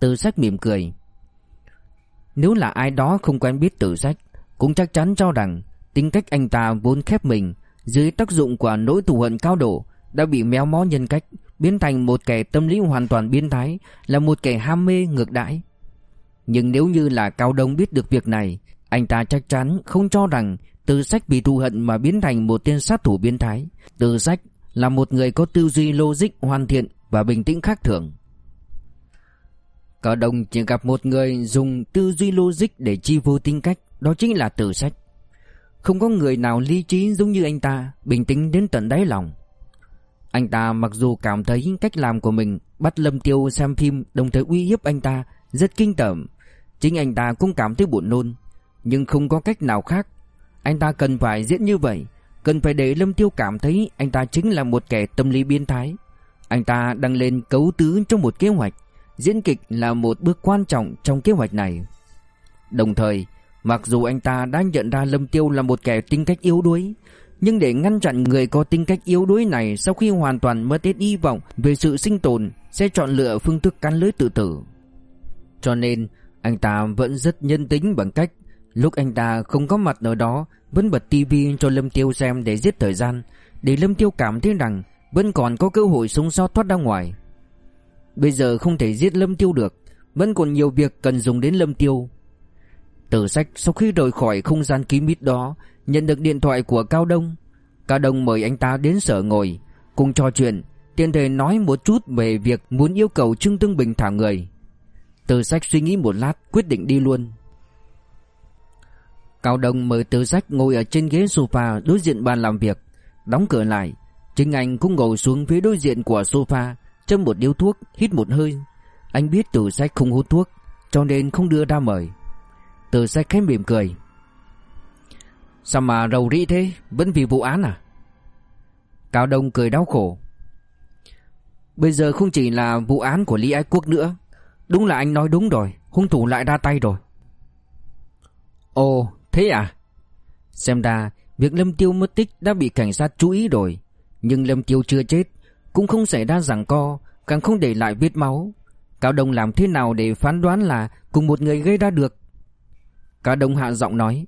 Tử sách mỉm cười. Nếu là ai đó không quen biết tử sách, Cũng chắc chắn cho rằng Tính cách anh ta vốn khép mình Dưới tác dụng của nỗi thù hận cao độ Đã bị méo mó nhân cách, Biến thành một kẻ tâm lý hoàn toàn biến thái, Là một kẻ ham mê ngược đãi. Nhưng nếu như là Cao Đông biết được việc này, Anh ta chắc chắn không cho rằng Từ sách vì thù hận mà biến thành một tên sát thủ biến thái. Từ sách là một người có tư duy logic hoàn thiện và bình tĩnh khác thường. Cao Đông chỉ gặp một người dùng tư duy logic để chi vô tính cách, Đó chính là Tử sách. Không có người nào lý trí giống như anh ta, Bình tĩnh đến tận đáy lòng. Anh ta mặc dù cảm thấy cách làm của mình Bắt Lâm Tiêu xem phim Đồng thời uy hiếp anh ta Rất kinh tởm, Chính anh ta cũng cảm thấy buồn nôn. Nhưng không có cách nào khác, Anh ta cần phải diễn như vậy. Cần phải để Lâm Tiêu cảm thấy Anh ta chính là một kẻ tâm lý biến thái. Anh ta đang lên cấu tứ trong một kế hoạch. Diễn kịch là một bước quan trọng trong kế hoạch này. Đồng thời, Mặc dù anh ta đã nhận ra Lâm Tiêu là một kẻ tính cách yếu đuối, Nhưng để ngăn chặn người có tính cách yếu đuối này Sau khi hoàn toàn mất hết hy vọng về sự sinh tồn, Sẽ chọn lựa phương thức cắn lưới tự tử. Cho nên, anh ta vẫn rất nhân tính bằng cách Lúc anh ta không có mặt ở đó, Vẫn bật tivi cho Lâm Tiêu xem để giết thời gian, Để Lâm Tiêu cảm thấy rằng Vẫn còn có cơ hội sống sót thoát ra ngoài. Bây giờ không thể giết Lâm Tiêu được, Vẫn còn nhiều việc cần dùng đến Lâm Tiêu. Tử sách sau khi rời khỏi không gian kín mít đó, Nhận được điện thoại của Cao Đông. Cao Đông mời anh ta đến sở ngồi, Cùng trò chuyện, Tiện thể nói một chút về việc muốn yêu cầu Trương Tương Bình thả người. Tử sách suy nghĩ một lát, quyết định đi luôn. Cao Đông mời Tử sách ngồi ở trên ghế sofa đối diện bàn làm việc. Đóng cửa lại Chính anh cũng ngồi xuống phía đối diện của sofa, Châm một điếu thuốc, Hít một hơi. Anh biết tử sách không hút thuốc, Cho nên không đưa ra mời. Tử sách khẽ mỉm cười. Sao mà rầu rĩ thế? Vẫn vì vụ án à? Cao Đông cười đau khổ. Bây giờ không chỉ là vụ án của Lý Ái Quốc nữa, Đúng là anh nói đúng rồi, Hung thủ lại ra tay rồi. Ồ thế à? Xem ra, Việc Lâm Tiêu mất tích đã bị cảnh sát chú ý rồi. Nhưng Lâm Tiêu chưa chết, cũng không xảy ra giằng co, Càng không để lại vết máu. Cao Đông làm thế nào để phán đoán là Cùng một người gây ra được? Cao Đông hạ giọng nói.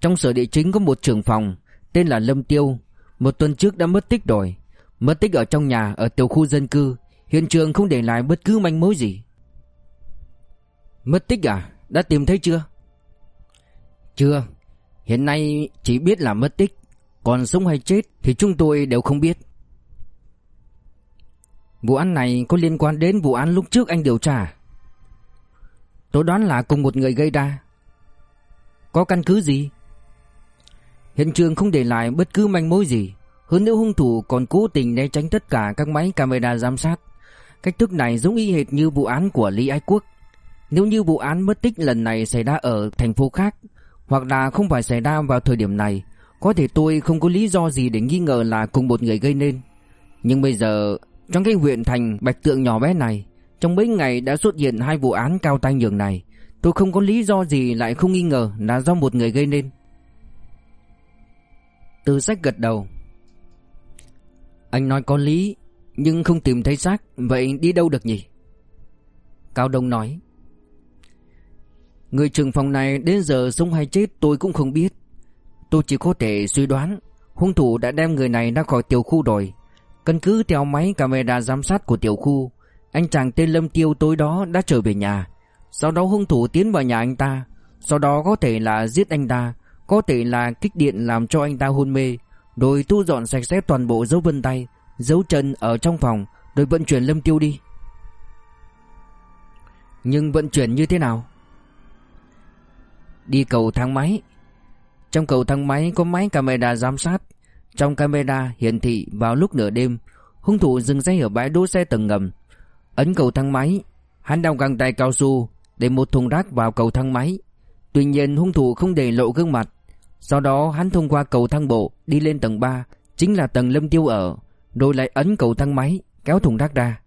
Trong sở địa chính có một trưởng phòng, Tên là Lâm Tiêu. Một tuần trước đã mất tích rồi. Mất tích ở trong nhà, ở tiểu khu dân cư. Hiện trường không để lại bất cứ manh mối gì. Mất tích à? Đã tìm thấy chưa? Chưa? Hiện nay chỉ biết là mất tích, Còn sống hay chết thì chúng tôi đều không biết. Vụ án này có liên quan đến vụ án lúc trước anh điều tra. Tôi đoán là cùng một người gây ra. Có căn cứ gì? Hiện trường không để lại bất cứ manh mối gì. Hơn nữa hung thủ còn cố tình né tránh tất cả các máy camera giám sát. Cách thức này giống y hệt như vụ án của Lý Ái Quốc. Nếu như vụ án mất tích lần này xảy ra ở thành phố khác hoặc là không phải xảy ra vào thời điểm này, Có thể tôi không có lý do gì để nghi ngờ là cùng một người gây nên. Nhưng bây giờ, trong cái huyện thành Bạch Tượng nhỏ bé này, Trong mấy ngày đã xuất hiện hai vụ án cao tay nhường này, Tôi không có lý do gì lại không nghi ngờ là do một người gây nên. Từ sách gật đầu. Anh nói có lý, Nhưng không tìm thấy xác, Vậy đi đâu được nhỉ? Cao Đông nói. Người trưởng phòng này đến giờ sống hay chết tôi cũng không biết. Tôi chỉ có thể suy đoán, Hung thủ đã đem người này ra khỏi tiểu khu rồi. Căn cứ theo máy camera giám sát của tiểu khu, Anh chàng tên Lâm Tiêu tối đó đã trở về nhà. Sau đó hung thủ tiến vào nhà anh ta. Sau đó có thể là giết anh ta, Có thể là kích điện làm cho anh ta hôn mê, Rồi thu dọn sạch sẽ toàn bộ dấu vân tay, Dấu chân ở trong phòng, Rồi vận chuyển Lâm Tiêu đi. Nhưng vận chuyển như thế nào? Đi cầu thang máy. Trong cầu thang máy có máy camera giám sát. Trong camera hiển thị vào lúc nửa đêm, Hung thủ dừng xe ở bãi đỗ xe tầng ngầm. Ấn cầu thang máy, Hắn đeo găng tay cao su Để một thùng rác vào cầu thang máy. Tuy nhiên hung thủ không để lộ gương mặt. Sau đó hắn thông qua cầu thang bộ Đi lên tầng 3 Chính là tầng Lâm Tiêu ở, Rồi lại ấn cầu thang máy, Kéo thùng rác ra.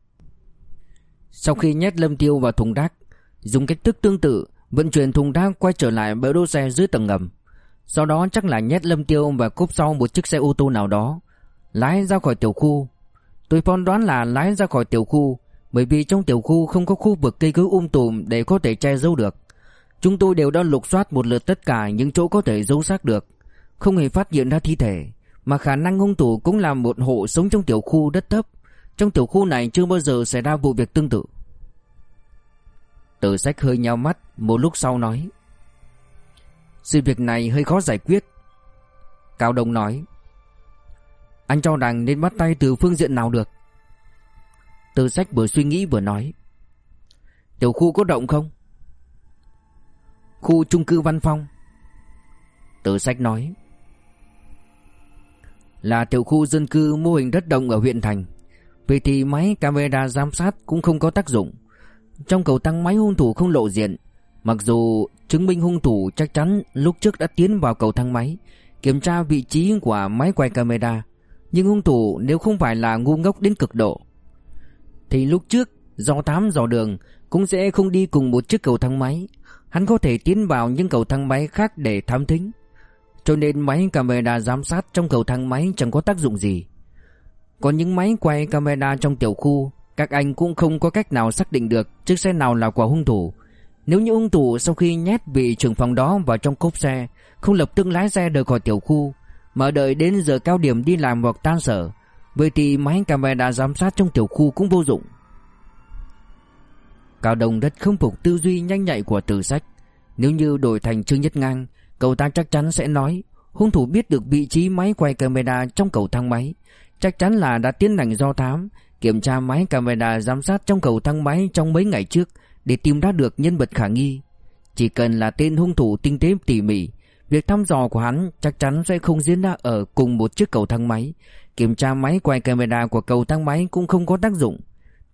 Sau khi nhét Lâm Tiêu vào thùng rác, Dùng cách thức tương tự Vận chuyển thùng rác quay trở lại bãi đỗ xe dưới tầng ngầm. Sau đó chắc là nhét Lâm Tiêu và cốp sau một chiếc xe ô tô nào đó, Lái ra khỏi tiểu khu. Tôi phán đoán là lái ra khỏi tiểu khu, Bởi vì trong tiểu khu không có khu vực cây cối um tùm để có thể che giấu được. Chúng tôi đều đã lục soát một lượt tất cả những chỗ có thể giấu xác được, Không hề phát hiện ra thi thể, Mà khả năng hung thủ cũng là một hộ sống trong tiểu khu đất thấp. Trong tiểu khu này chưa bao giờ xảy ra vụ việc tương tự. Từ sách hơi nheo mắt, Một lúc sau nói. Sự việc này hơi khó giải quyết. Cao Đông nói. Anh cho rằng nên bắt tay từ phương diện nào được? Từ sách vừa suy nghĩ vừa nói. Tiểu khu có động không? Khu trung cư văn phong Từ sách nói. Là tiểu khu dân cư mô hình đất động ở huyện thành. Vì thì máy camera giám sát cũng không có tác dụng trong cầu thang máy hung thủ không lộ diện, Mặc dù chứng minh hung thủ chắc chắn lúc trước đã tiến vào cầu thang máy, Kiểm tra vị trí của máy quay camera, Nhưng hung thủ nếu không phải là ngu ngốc đến cực độ, Thì lúc trước do thám dò đường Cũng sẽ không đi cùng một chiếc cầu thang máy. Hắn có thể tiến vào những cầu thang máy khác để thám thính. Cho nên máy camera giám sát trong cầu thang máy chẳng có tác dụng gì. Còn những máy quay camera trong tiểu khu các anh cũng không có cách nào xác định được chiếc xe nào là của hung thủ. Nếu như hung thủ sau khi nhét vị trưởng phòng đó vào trong cốp xe, không lập tức lái xe rời khỏi tiểu khu, mà đợi đến giờ cao điểm đi làm hoặc tan sở, vậy thì máy camera giám sát trong tiểu khu cũng vô dụng. Cao Đông rất không phục tư duy nhanh nhạy của tử sách. Nếu như đổi thành Trương Nhất Ngang, cậu ta chắc chắn sẽ nói hung thủ biết được vị trí máy quay camera trong cầu thang máy, chắc chắn là đã tiến hành do thám, kiểm tra máy camera giám sát trong cầu thang máy trong mấy ngày trước để tìm ra được nhân vật khả nghi. Chỉ cần là tên hung thủ tinh tế tỉ mỉ, việc thăm dò của hắn chắc chắn sẽ không diễn ra ở cùng một chiếc cầu thang máy. Kiểm tra máy quay camera của cầu thang máy cũng không có tác dụng.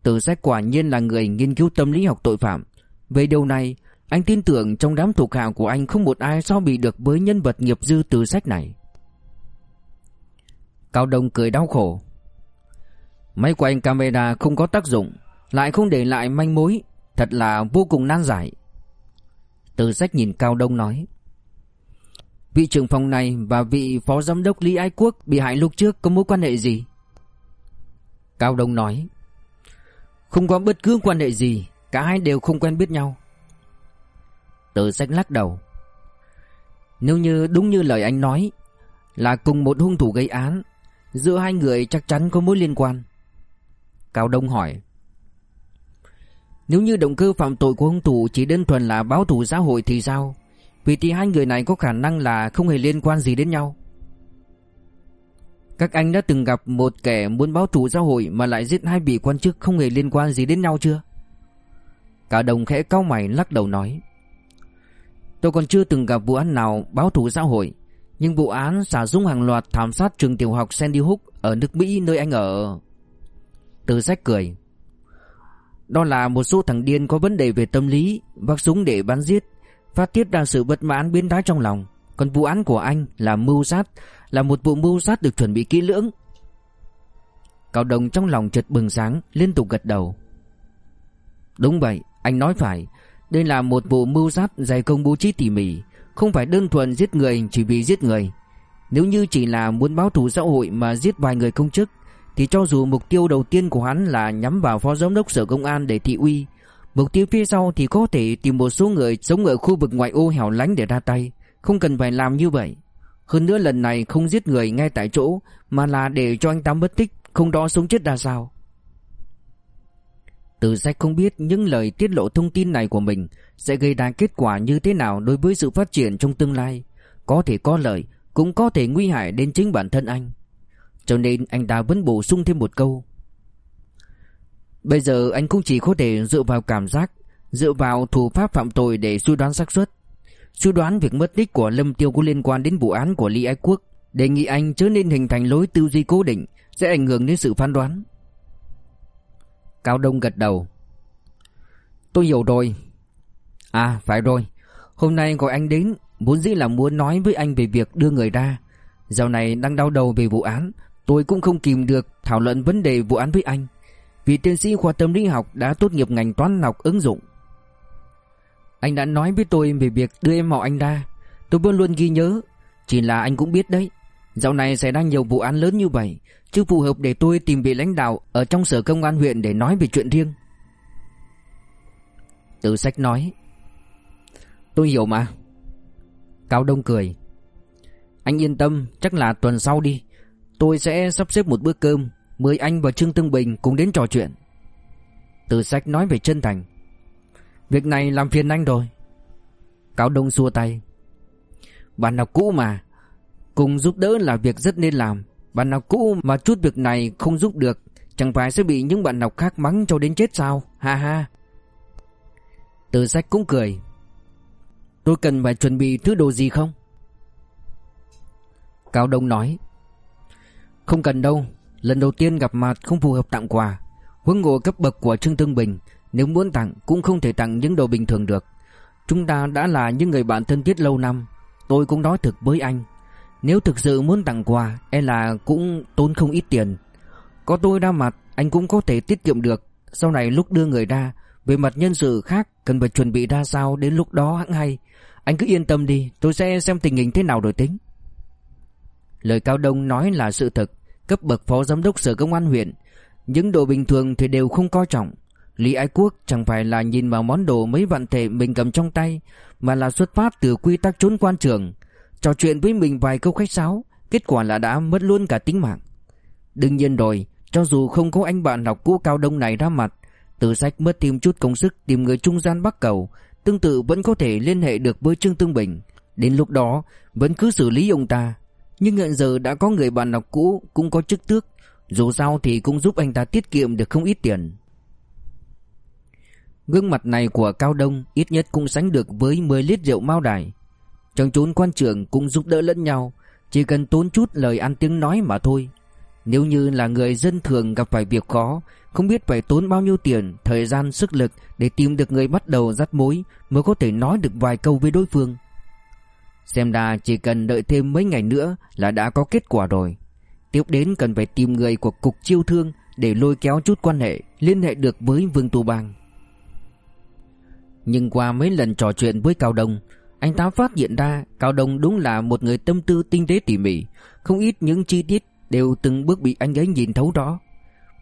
Tử sách quả nhiên là người nghiên cứu tâm lý học tội phạm. Về điều này, anh tin tưởng trong đám thuộc hạ của anh không một ai so bị được với nhân vật nghiệp dư từ sách này. Cao Đông cười đau khổ. Máy quay camera không có tác dụng, Lại không để lại manh mối, Thật là vô cùng nan giải. Từ sách nhìn Cao Đông nói, Vị trưởng phòng này và vị phó giám đốc Lý Ái Quốc bị hại lúc trước có mối quan hệ gì? Cao Đông nói, Không có bất cứ quan hệ gì, Cả hai đều không quen biết nhau. Từ sách lắc đầu, Nếu như đúng như lời anh nói, Là cùng một hung thủ gây án, Giữa hai người chắc chắn có mối liên quan. Cao Đông hỏi Nếu như động cơ phạm tội của hung thủ chỉ đơn thuần là báo thù xã hội thì sao? Vì thì hai người này có khả năng là không hề liên quan gì đến nhau Các anh đã từng gặp một kẻ muốn báo thù xã hội mà lại giết hai vị quan chức không hề liên quan gì đến nhau chưa? Cao Đông khẽ cau mày, lắc đầu nói Tôi còn chưa từng gặp vụ án nào báo thù xã hội, Nhưng vụ án xả súng hàng loạt thảm sát trường tiểu học Sandy Hook ở nước Mỹ nơi anh ở từ sách cười. Đó là một số thằng điên có vấn đề về tâm lý. Vác súng để bắn giết. Phát tiết ra sự bất mãn biến thái trong lòng. Còn vụ án của anh là mưu sát, Là một vụ mưu sát được chuẩn bị kỹ lưỡng. Cao Đồng trong lòng chợt bừng sáng, Liên tục gật đầu. Đúng vậy, anh nói phải. Đây là một vụ mưu sát dày công bố trí tỉ mỉ. Không phải đơn thuần giết người chỉ vì giết người. Nếu như chỉ là muốn báo thù xã hội mà giết vài người công chức thì cho dù mục tiêu đầu tiên của hắn là nhắm vào phó giám đốc sở công an để thị uy, Mục tiêu phía sau thì có thể tìm một số người sống ở khu vực ngoại ô hẻo lánh để ra tay. Không cần phải làm như vậy. Hơn nữa lần này không giết người ngay tại chỗ, Mà là để cho anh ta mất tích, Không đó sống chết ra sao? Từ sách không biết những lời tiết lộ thông tin này của mình Sẽ gây ra kết quả như thế nào đối với sự phát triển trong tương lai. Có thể có lợi, Cũng có thể nguy hại đến chính bản thân anh. Cho nên anh ta vẫn bổ sung thêm một câu. Bây giờ anh cũng chỉ có thể dựa vào cảm giác, Dựa vào thủ pháp phạm tội để suy đoán xác suất. Suy đoán việc mất tích của Lâm Tiêu có liên quan đến vụ án của Lý Ái Quốc. Đề nghị anh chớ nên hình thành lối tư duy cố định, Sẽ ảnh hưởng đến sự phán đoán. Cao Đông gật đầu. Tôi hiểu rồi. À phải rồi. Hôm nay gọi anh đến Muốn dĩ là muốn nói với anh về việc đưa người ra. Dạo này đang đau đầu về vụ án Tôi cũng không kìm được thảo luận vấn đề vụ án với anh, Vì tiến sĩ khoa tâm lý học đã tốt nghiệp ngành toán học ứng dụng. Anh đã nói với tôi về việc đưa em họ anh ra. Tôi vẫn luôn ghi nhớ, Chỉ là anh cũng biết đấy, Dạo này xảy ra nhiều vụ án lớn như vậy, Chứ phù hợp để tôi tìm vị lãnh đạo Ở trong sở công an huyện để nói về chuyện riêng. Từ sách nói, Tôi hiểu mà. Cao Đông cười, Anh yên tâm, chắc là tuần sau đi. Tôi sẽ sắp xếp một bữa cơm, Mời anh và Trương Tương Bình cùng đến trò chuyện. Từ sách nói về chân thành. Việc này làm phiền anh rồi. Cao Đông xua tay. Bạn học cũ mà, Cùng giúp đỡ là việc rất nên làm. Bạn học cũ mà chút việc này không giúp được, Chẳng phải sẽ bị những bạn học khác mắng cho đến chết sao? Ha ha. Từ sách cũng cười. Tôi cần phải chuẩn bị thứ đồ gì không? Cao Đông nói. Không cần đâu, Lần đầu tiên gặp mặt không phù hợp tặng quà. Huân ngộ cấp bậc của Trương Tương Bình, Nếu muốn tặng cũng không thể tặng những đồ bình thường được. Chúng ta đã là những người bạn thân thiết lâu năm, Tôi cũng nói thực với anh. Nếu thực sự muốn tặng quà E là cũng tốn không ít tiền. Có tôi ra mặt, Anh cũng có thể tiết kiệm được. Sau này lúc đưa người ra, Về mặt nhân sự khác Cần phải chuẩn bị ra sao đến lúc đó hãng hay. Anh cứ yên tâm đi, Tôi sẽ xem tình hình thế nào rồi tính. Lời Cao Đông nói là sự thật. Cấp bậc phó giám đốc sở công an huyện. Những đồ bình thường thì đều không coi trọng. Lý Ái Quốc chẳng phải là nhìn vào món đồ mấy vạn tệ mình cầm trong tay, Mà là xuất phát từ quy tắc trốn quan trường. Trò chuyện với mình vài câu khách sáo, Kết quả là đã mất luôn cả tính mạng. Đương nhiên rồi, Cho dù không có anh bạn học cũ cao đông này ra mặt, Từ sách mất thêm chút công sức Tìm người trung gian bắt cầu, Tương tự vẫn có thể liên hệ được với Trương Tương Bình. Đến lúc đó, Vẫn cứ xử lý ông ta nhưng hiện giờ đã có người bạn học cũ Cũng có chức tước. Dù sao thì cũng giúp anh ta tiết kiệm được không ít tiền. Gương mặt này của Cao Đông Ít nhất cũng sánh được với 10 lít rượu mao đài. Trong chốn quan trường cũng giúp đỡ lẫn nhau. Chỉ cần tốn chút lời ăn tiếng nói mà thôi. Nếu như là người dân thường gặp phải việc khó Không biết phải tốn bao nhiêu tiền Thời gian, sức lực Để tìm được người bắt đầu dắt mối Mới có thể nói được vài câu với đối phương. Xem ra chỉ cần đợi thêm mấy ngày nữa Là đã có kết quả rồi. Tiếp đến cần phải tìm người của cục chiêu thương Để lôi kéo chút quan hệ, Liên hệ được với Vương Tu Bang. Nhưng qua mấy lần trò chuyện với Cao Đông, Anh ta phát hiện ra Cao Đông đúng là một người tâm tư tinh tế tỉ mỉ, Không ít những chi tiết Đều từng bước bị anh ấy nhìn thấu rõ.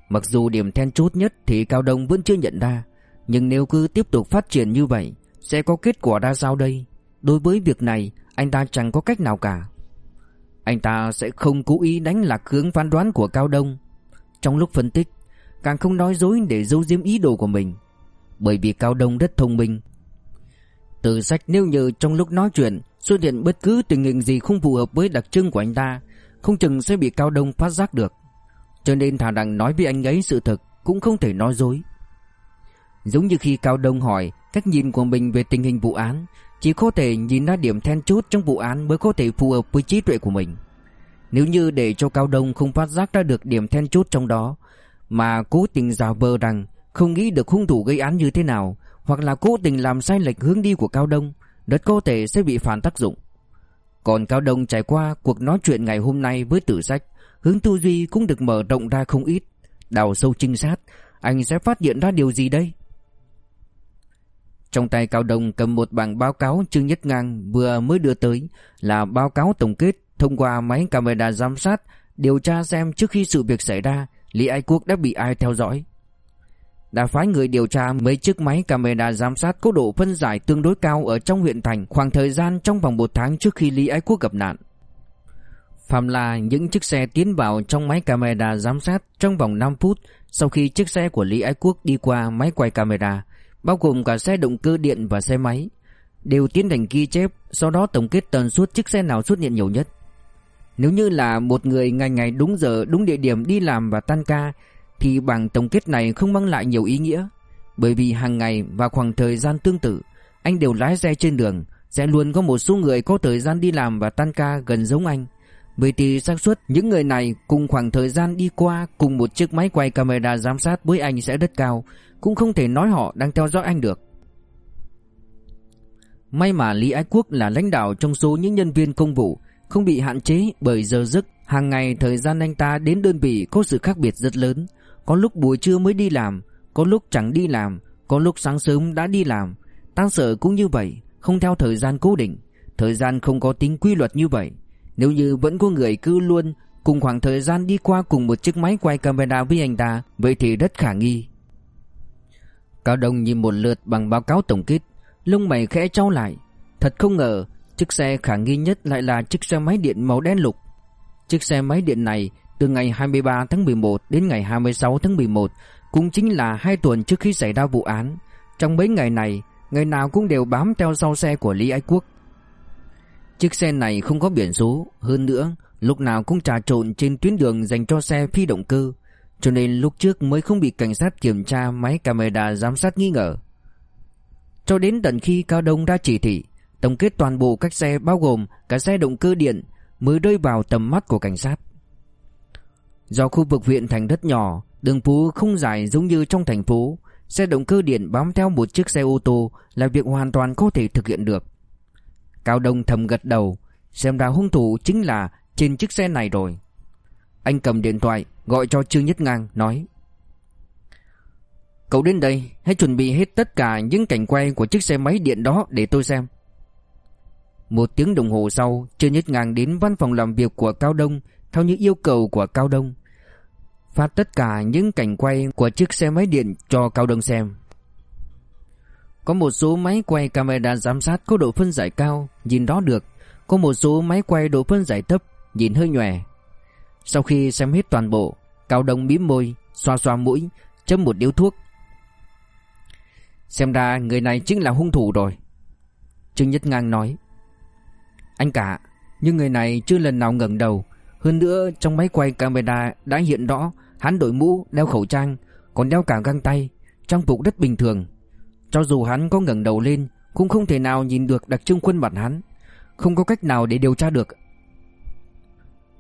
Mặc dù điểm then chốt nhất Thì Cao Đông vẫn chưa nhận ra, Nhưng nếu cứ tiếp tục phát triển như vậy, Sẽ có kết quả ra sao đây? Đối với việc này anh ta chẳng có cách nào cả. Anh ta sẽ không cố ý đánh lạc hướng phán đoán của Cao Đông. Trong lúc phân tích, Càng không nói dối để giấu giếm ý đồ của mình, Bởi vì Cao Đông rất thông minh. Từ sách nếu như trong lúc nói chuyện Xuất hiện bất cứ tình hình gì không phù hợp với đặc trưng của anh ta, Không chừng sẽ bị Cao Đông phát giác được. Cho nên thà rằng nói với anh ấy sự thật Cũng không thể nói dối. Giống như khi Cao Đông hỏi Cách nhìn của mình về tình hình vụ án chỉ có thể nhìn ra điểm then chốt trong vụ án Mới có thể phù hợp với trí tuệ của mình. Nếu như để cho Cao Đông không phát giác ra được điểm then chốt trong đó, Mà cố tình giả vờ rằng Không nghĩ được hung thủ gây án như thế nào, Hoặc là cố tình làm sai lệch hướng đi của Cao Đông, Rất có thể sẽ bị phản tác dụng. Còn Cao Đông trải qua cuộc nói chuyện ngày hôm nay với tử sách, Hướng tư duy cũng được mở rộng ra không ít. Đào sâu trinh sát, Anh sẽ phát hiện ra điều gì đây? Trong tay Cao Đông cầm một bảng báo cáo Trương Nhất Ngang vừa mới đưa tới là báo cáo tổng kết thông qua máy camera giám sát điều tra xem trước khi sự việc xảy ra Lý Ái Quốc đã bị ai theo dõi đã phái người điều tra mấy chiếc máy camera giám sát có độ phân giải tương đối cao ở trong huyện thành khoảng thời gian trong vòng một tháng trước khi Lý Ái Quốc gặp nạn. Phạm là những chiếc xe tiến vào trong máy camera giám sát trong vòng 5 phút sau khi chiếc xe của Lý Ái Quốc đi qua máy quay camera, bao gồm cả xe động cơ điện và xe máy, đều tiến hành ghi chép, sau đó tổng kết tần suất chiếc xe nào xuất hiện nhiều nhất. Nếu như là một người ngày ngày đúng giờ đúng địa điểm đi làm và tan ca thì bảng tổng kết này không mang lại nhiều ý nghĩa, bởi vì hàng ngày và khoảng thời gian tương tự, anh đều lái xe trên đường, sẽ luôn có một số người có thời gian đi làm và tan ca gần giống anh. Vậy thì xác suất những người này cùng khoảng thời gian đi qua cùng một chiếc máy quay camera giám sát với anh sẽ rất cao, cũng không thể nói họ đang theo dõi anh được. May mà Lý Ái Quốc là lãnh đạo trong số những nhân viên công vụ, không bị hạn chế bởi giờ giấc. Hàng ngày thời gian anh ta đến đơn vị có sự khác biệt rất lớn. Có lúc buổi trưa mới đi làm, có lúc chẳng đi làm, có lúc sáng sớm đã đi làm. Tăng sở cũng như vậy, không theo thời gian cố định. Thời gian không có tính quy luật như vậy. Nếu như vẫn có người cứ luôn cùng khoảng thời gian đi qua cùng một chiếc máy quay camera với anh ta, vậy thì rất khả nghi. Cao Đông nhìn một lượt bằng báo cáo tổng kết, lông mày khẽ trao lại. Thật không ngờ, chiếc xe khả nghi nhất lại là chiếc xe máy điện màu đen lục. Chiếc xe máy điện này từ ngày 23 tháng 11 đến ngày 26 tháng 11 cũng chính là hai tuần trước khi xảy ra vụ án. Trong mấy ngày này, ngày nào cũng đều bám theo sau xe của Lý Ái Quốc. Chiếc xe này không có biển số, hơn nữa lúc nào cũng trà trộn trên tuyến đường dành cho xe phi động cơ, cho nên lúc trước mới không bị cảnh sát kiểm tra máy camera giám sát nghi ngờ. Cho đến tận khi Cao Đông ra chỉ thị, tổng kết toàn bộ các xe bao gồm cả xe động cơ điện mới rơi vào tầm mắt của cảnh sát. Do khu vực huyện thành đất nhỏ, đường phố không dài giống như trong thành phố, xe động cơ điện bám theo một chiếc xe ô tô là việc hoàn toàn có thể thực hiện được. Cao Đông thầm gật đầu, xem ra hung thủ chính là trên chiếc xe này rồi. Anh cầm điện thoại, gọi cho Trương Nhất Ngang, nói Cậu đến đây, hãy chuẩn bị hết tất cả những cảnh quay của chiếc xe máy điện đó để tôi xem. Một tiếng đồng hồ sau, Trương Nhất Ngang đến văn phòng làm việc của Cao Đông theo những yêu cầu của Cao Đông. Phát tất cả những cảnh quay của chiếc xe máy điện cho Cao Đông xem. Có một số máy quay camera giám sát có độ phân giải cao, nhìn đó được. Có một số máy quay độ phân giải thấp, nhìn hơi nhòe. Sau khi xem hết toàn bộ, Cao Đông mím môi, xoa xoa mũi, châm một điếu thuốc. Xem ra người này chính là hung thủ rồi. Trương Nhất Ngang nói. Anh cả, nhưng người này chưa lần nào ngẩng đầu, hơn nữa trong máy quay camera đã hiện rõ hắn đội mũ, đeo khẩu trang, còn đeo cả găng tay, trang phục rất bình thường. Cho dù hắn có ngẩng đầu lên cũng không thể nào nhìn được đặc trưng khuôn mặt hắn, không có cách nào để điều tra được.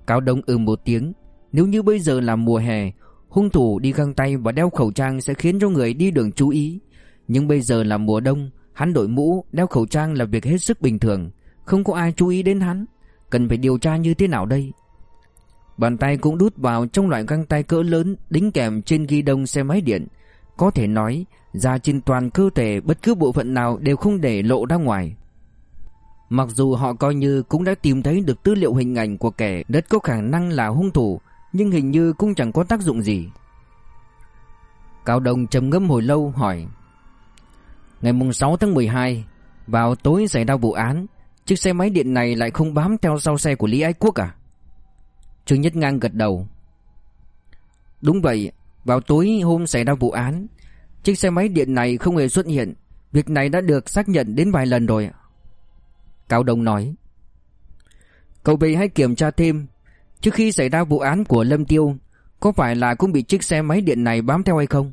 Cao Đông ừ một tiếng, nếu như bây giờ là mùa hè, hung thủ đi găng tay và đeo khẩu trang sẽ khiến cho người đi đường chú ý, nhưng bây giờ là mùa đông, hắn đội mũ, đeo khẩu trang là việc hết sức bình thường, không có ai chú ý đến hắn, cần phải điều tra như thế nào đây? Bàn tay cũng đút vào trong loại găng tay cỡ lớn đính kèm trên ghi đông xe máy điện. Có thể nói, da trên toàn cơ thể bất cứ bộ phận nào đều không để lộ ra ngoài. Mặc dù họ coi như cũng đã tìm thấy được tư liệu hình ảnh của kẻ rất có khả năng là hung thủ, nhưng hình như cũng chẳng có tác dụng gì. Cao Đông trầm ngâm hồi lâu hỏi. Ngày mùng 6 tháng 12, vào tối xảy ra vụ án, chiếc xe máy điện này lại không bám theo sau xe của Lý Ái Quốc à? Trương Nhất Ngang gật đầu Đúng vậy Vào tối hôm xảy ra vụ án Chiếc xe máy điện này không hề xuất hiện Việc này đã được xác nhận đến vài lần rồi Cao Đông nói Cậu về hãy kiểm tra thêm Trước khi xảy ra vụ án của Lâm Tiêu Có phải là cũng bị chiếc xe máy điện này bám theo hay không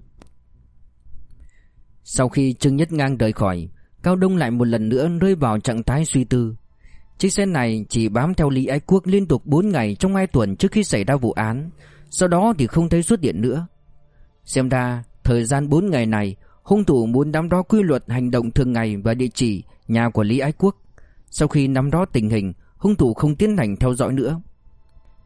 Sau khi Trương Nhất Ngang rời khỏi Cao Đông lại một lần nữa rơi vào trạng thái suy tư Chiếc xe này chỉ bám theo Lý Ái Quốc liên tục 4 ngày trong 2 tuần trước khi xảy ra vụ án, sau đó thì không thấy xuất hiện nữa. Xem ra, thời gian 4 ngày này, hung thủ muốn nắm rõ quy luật hành động thường ngày và địa chỉ nhà của Lý Ái Quốc. Sau khi nắm rõ tình hình, hung thủ không tiến hành theo dõi nữa.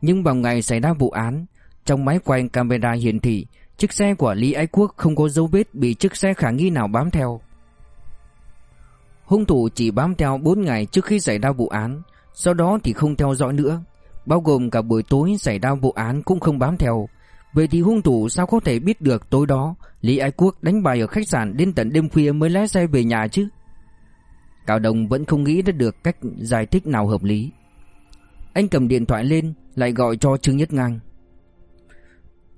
Nhưng vào ngày xảy ra vụ án, trong máy quay camera hiển thị, chiếc xe của Lý Ái Quốc không có dấu vết bị chiếc xe khả nghi nào bám theo. Hung thủ chỉ bám theo 4 ngày trước khi xảy ra vụ án, sau đó thì không theo dõi nữa, bao gồm cả buổi tối xảy ra vụ án cũng không bám theo. Vậy thì hung thủ sao có thể biết được tối đó Lý Ái Quốc đánh bài ở khách sạn đến tận đêm khuya mới lái xe về nhà chứ Cao Đông vẫn không nghĩ ra được cách giải thích nào hợp lý Anh cầm điện thoại lên, lại gọi cho Trương Nhất Ngang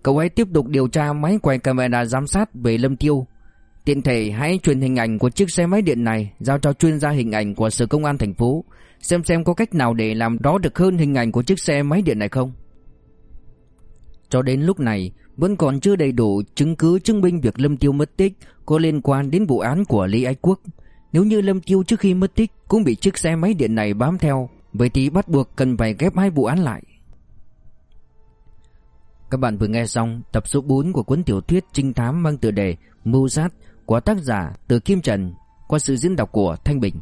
Cậu ấy tiếp tục điều tra máy quay camera giám sát về Lâm Tiêu Tiện thể hãy truyền hình ảnh của chiếc xe máy điện này, giao cho chuyên gia hình ảnh của Sở Công an thành phố, xem xem có cách nào để làm đó được hơn hình ảnh của chiếc xe máy điện này không. Cho đến lúc này, vẫn còn chưa đầy đủ chứng cứ chứng minh việc Lâm Tiêu mất tích có liên quan đến vụ án của Lý Ái Quốc. Nếu như Lâm Tiêu trước khi mất tích cũng bị chiếc xe máy điện này bám theo, vậy thì bắt buộc cần phải ghép hai vụ án lại. Các bạn vừa nghe xong tập số 4 của cuốn tiểu thuyết trinh thám mang tựa đề Mưu sát của tác giả Từ Kim Trần qua sự diễn đọc của Thanh Bình.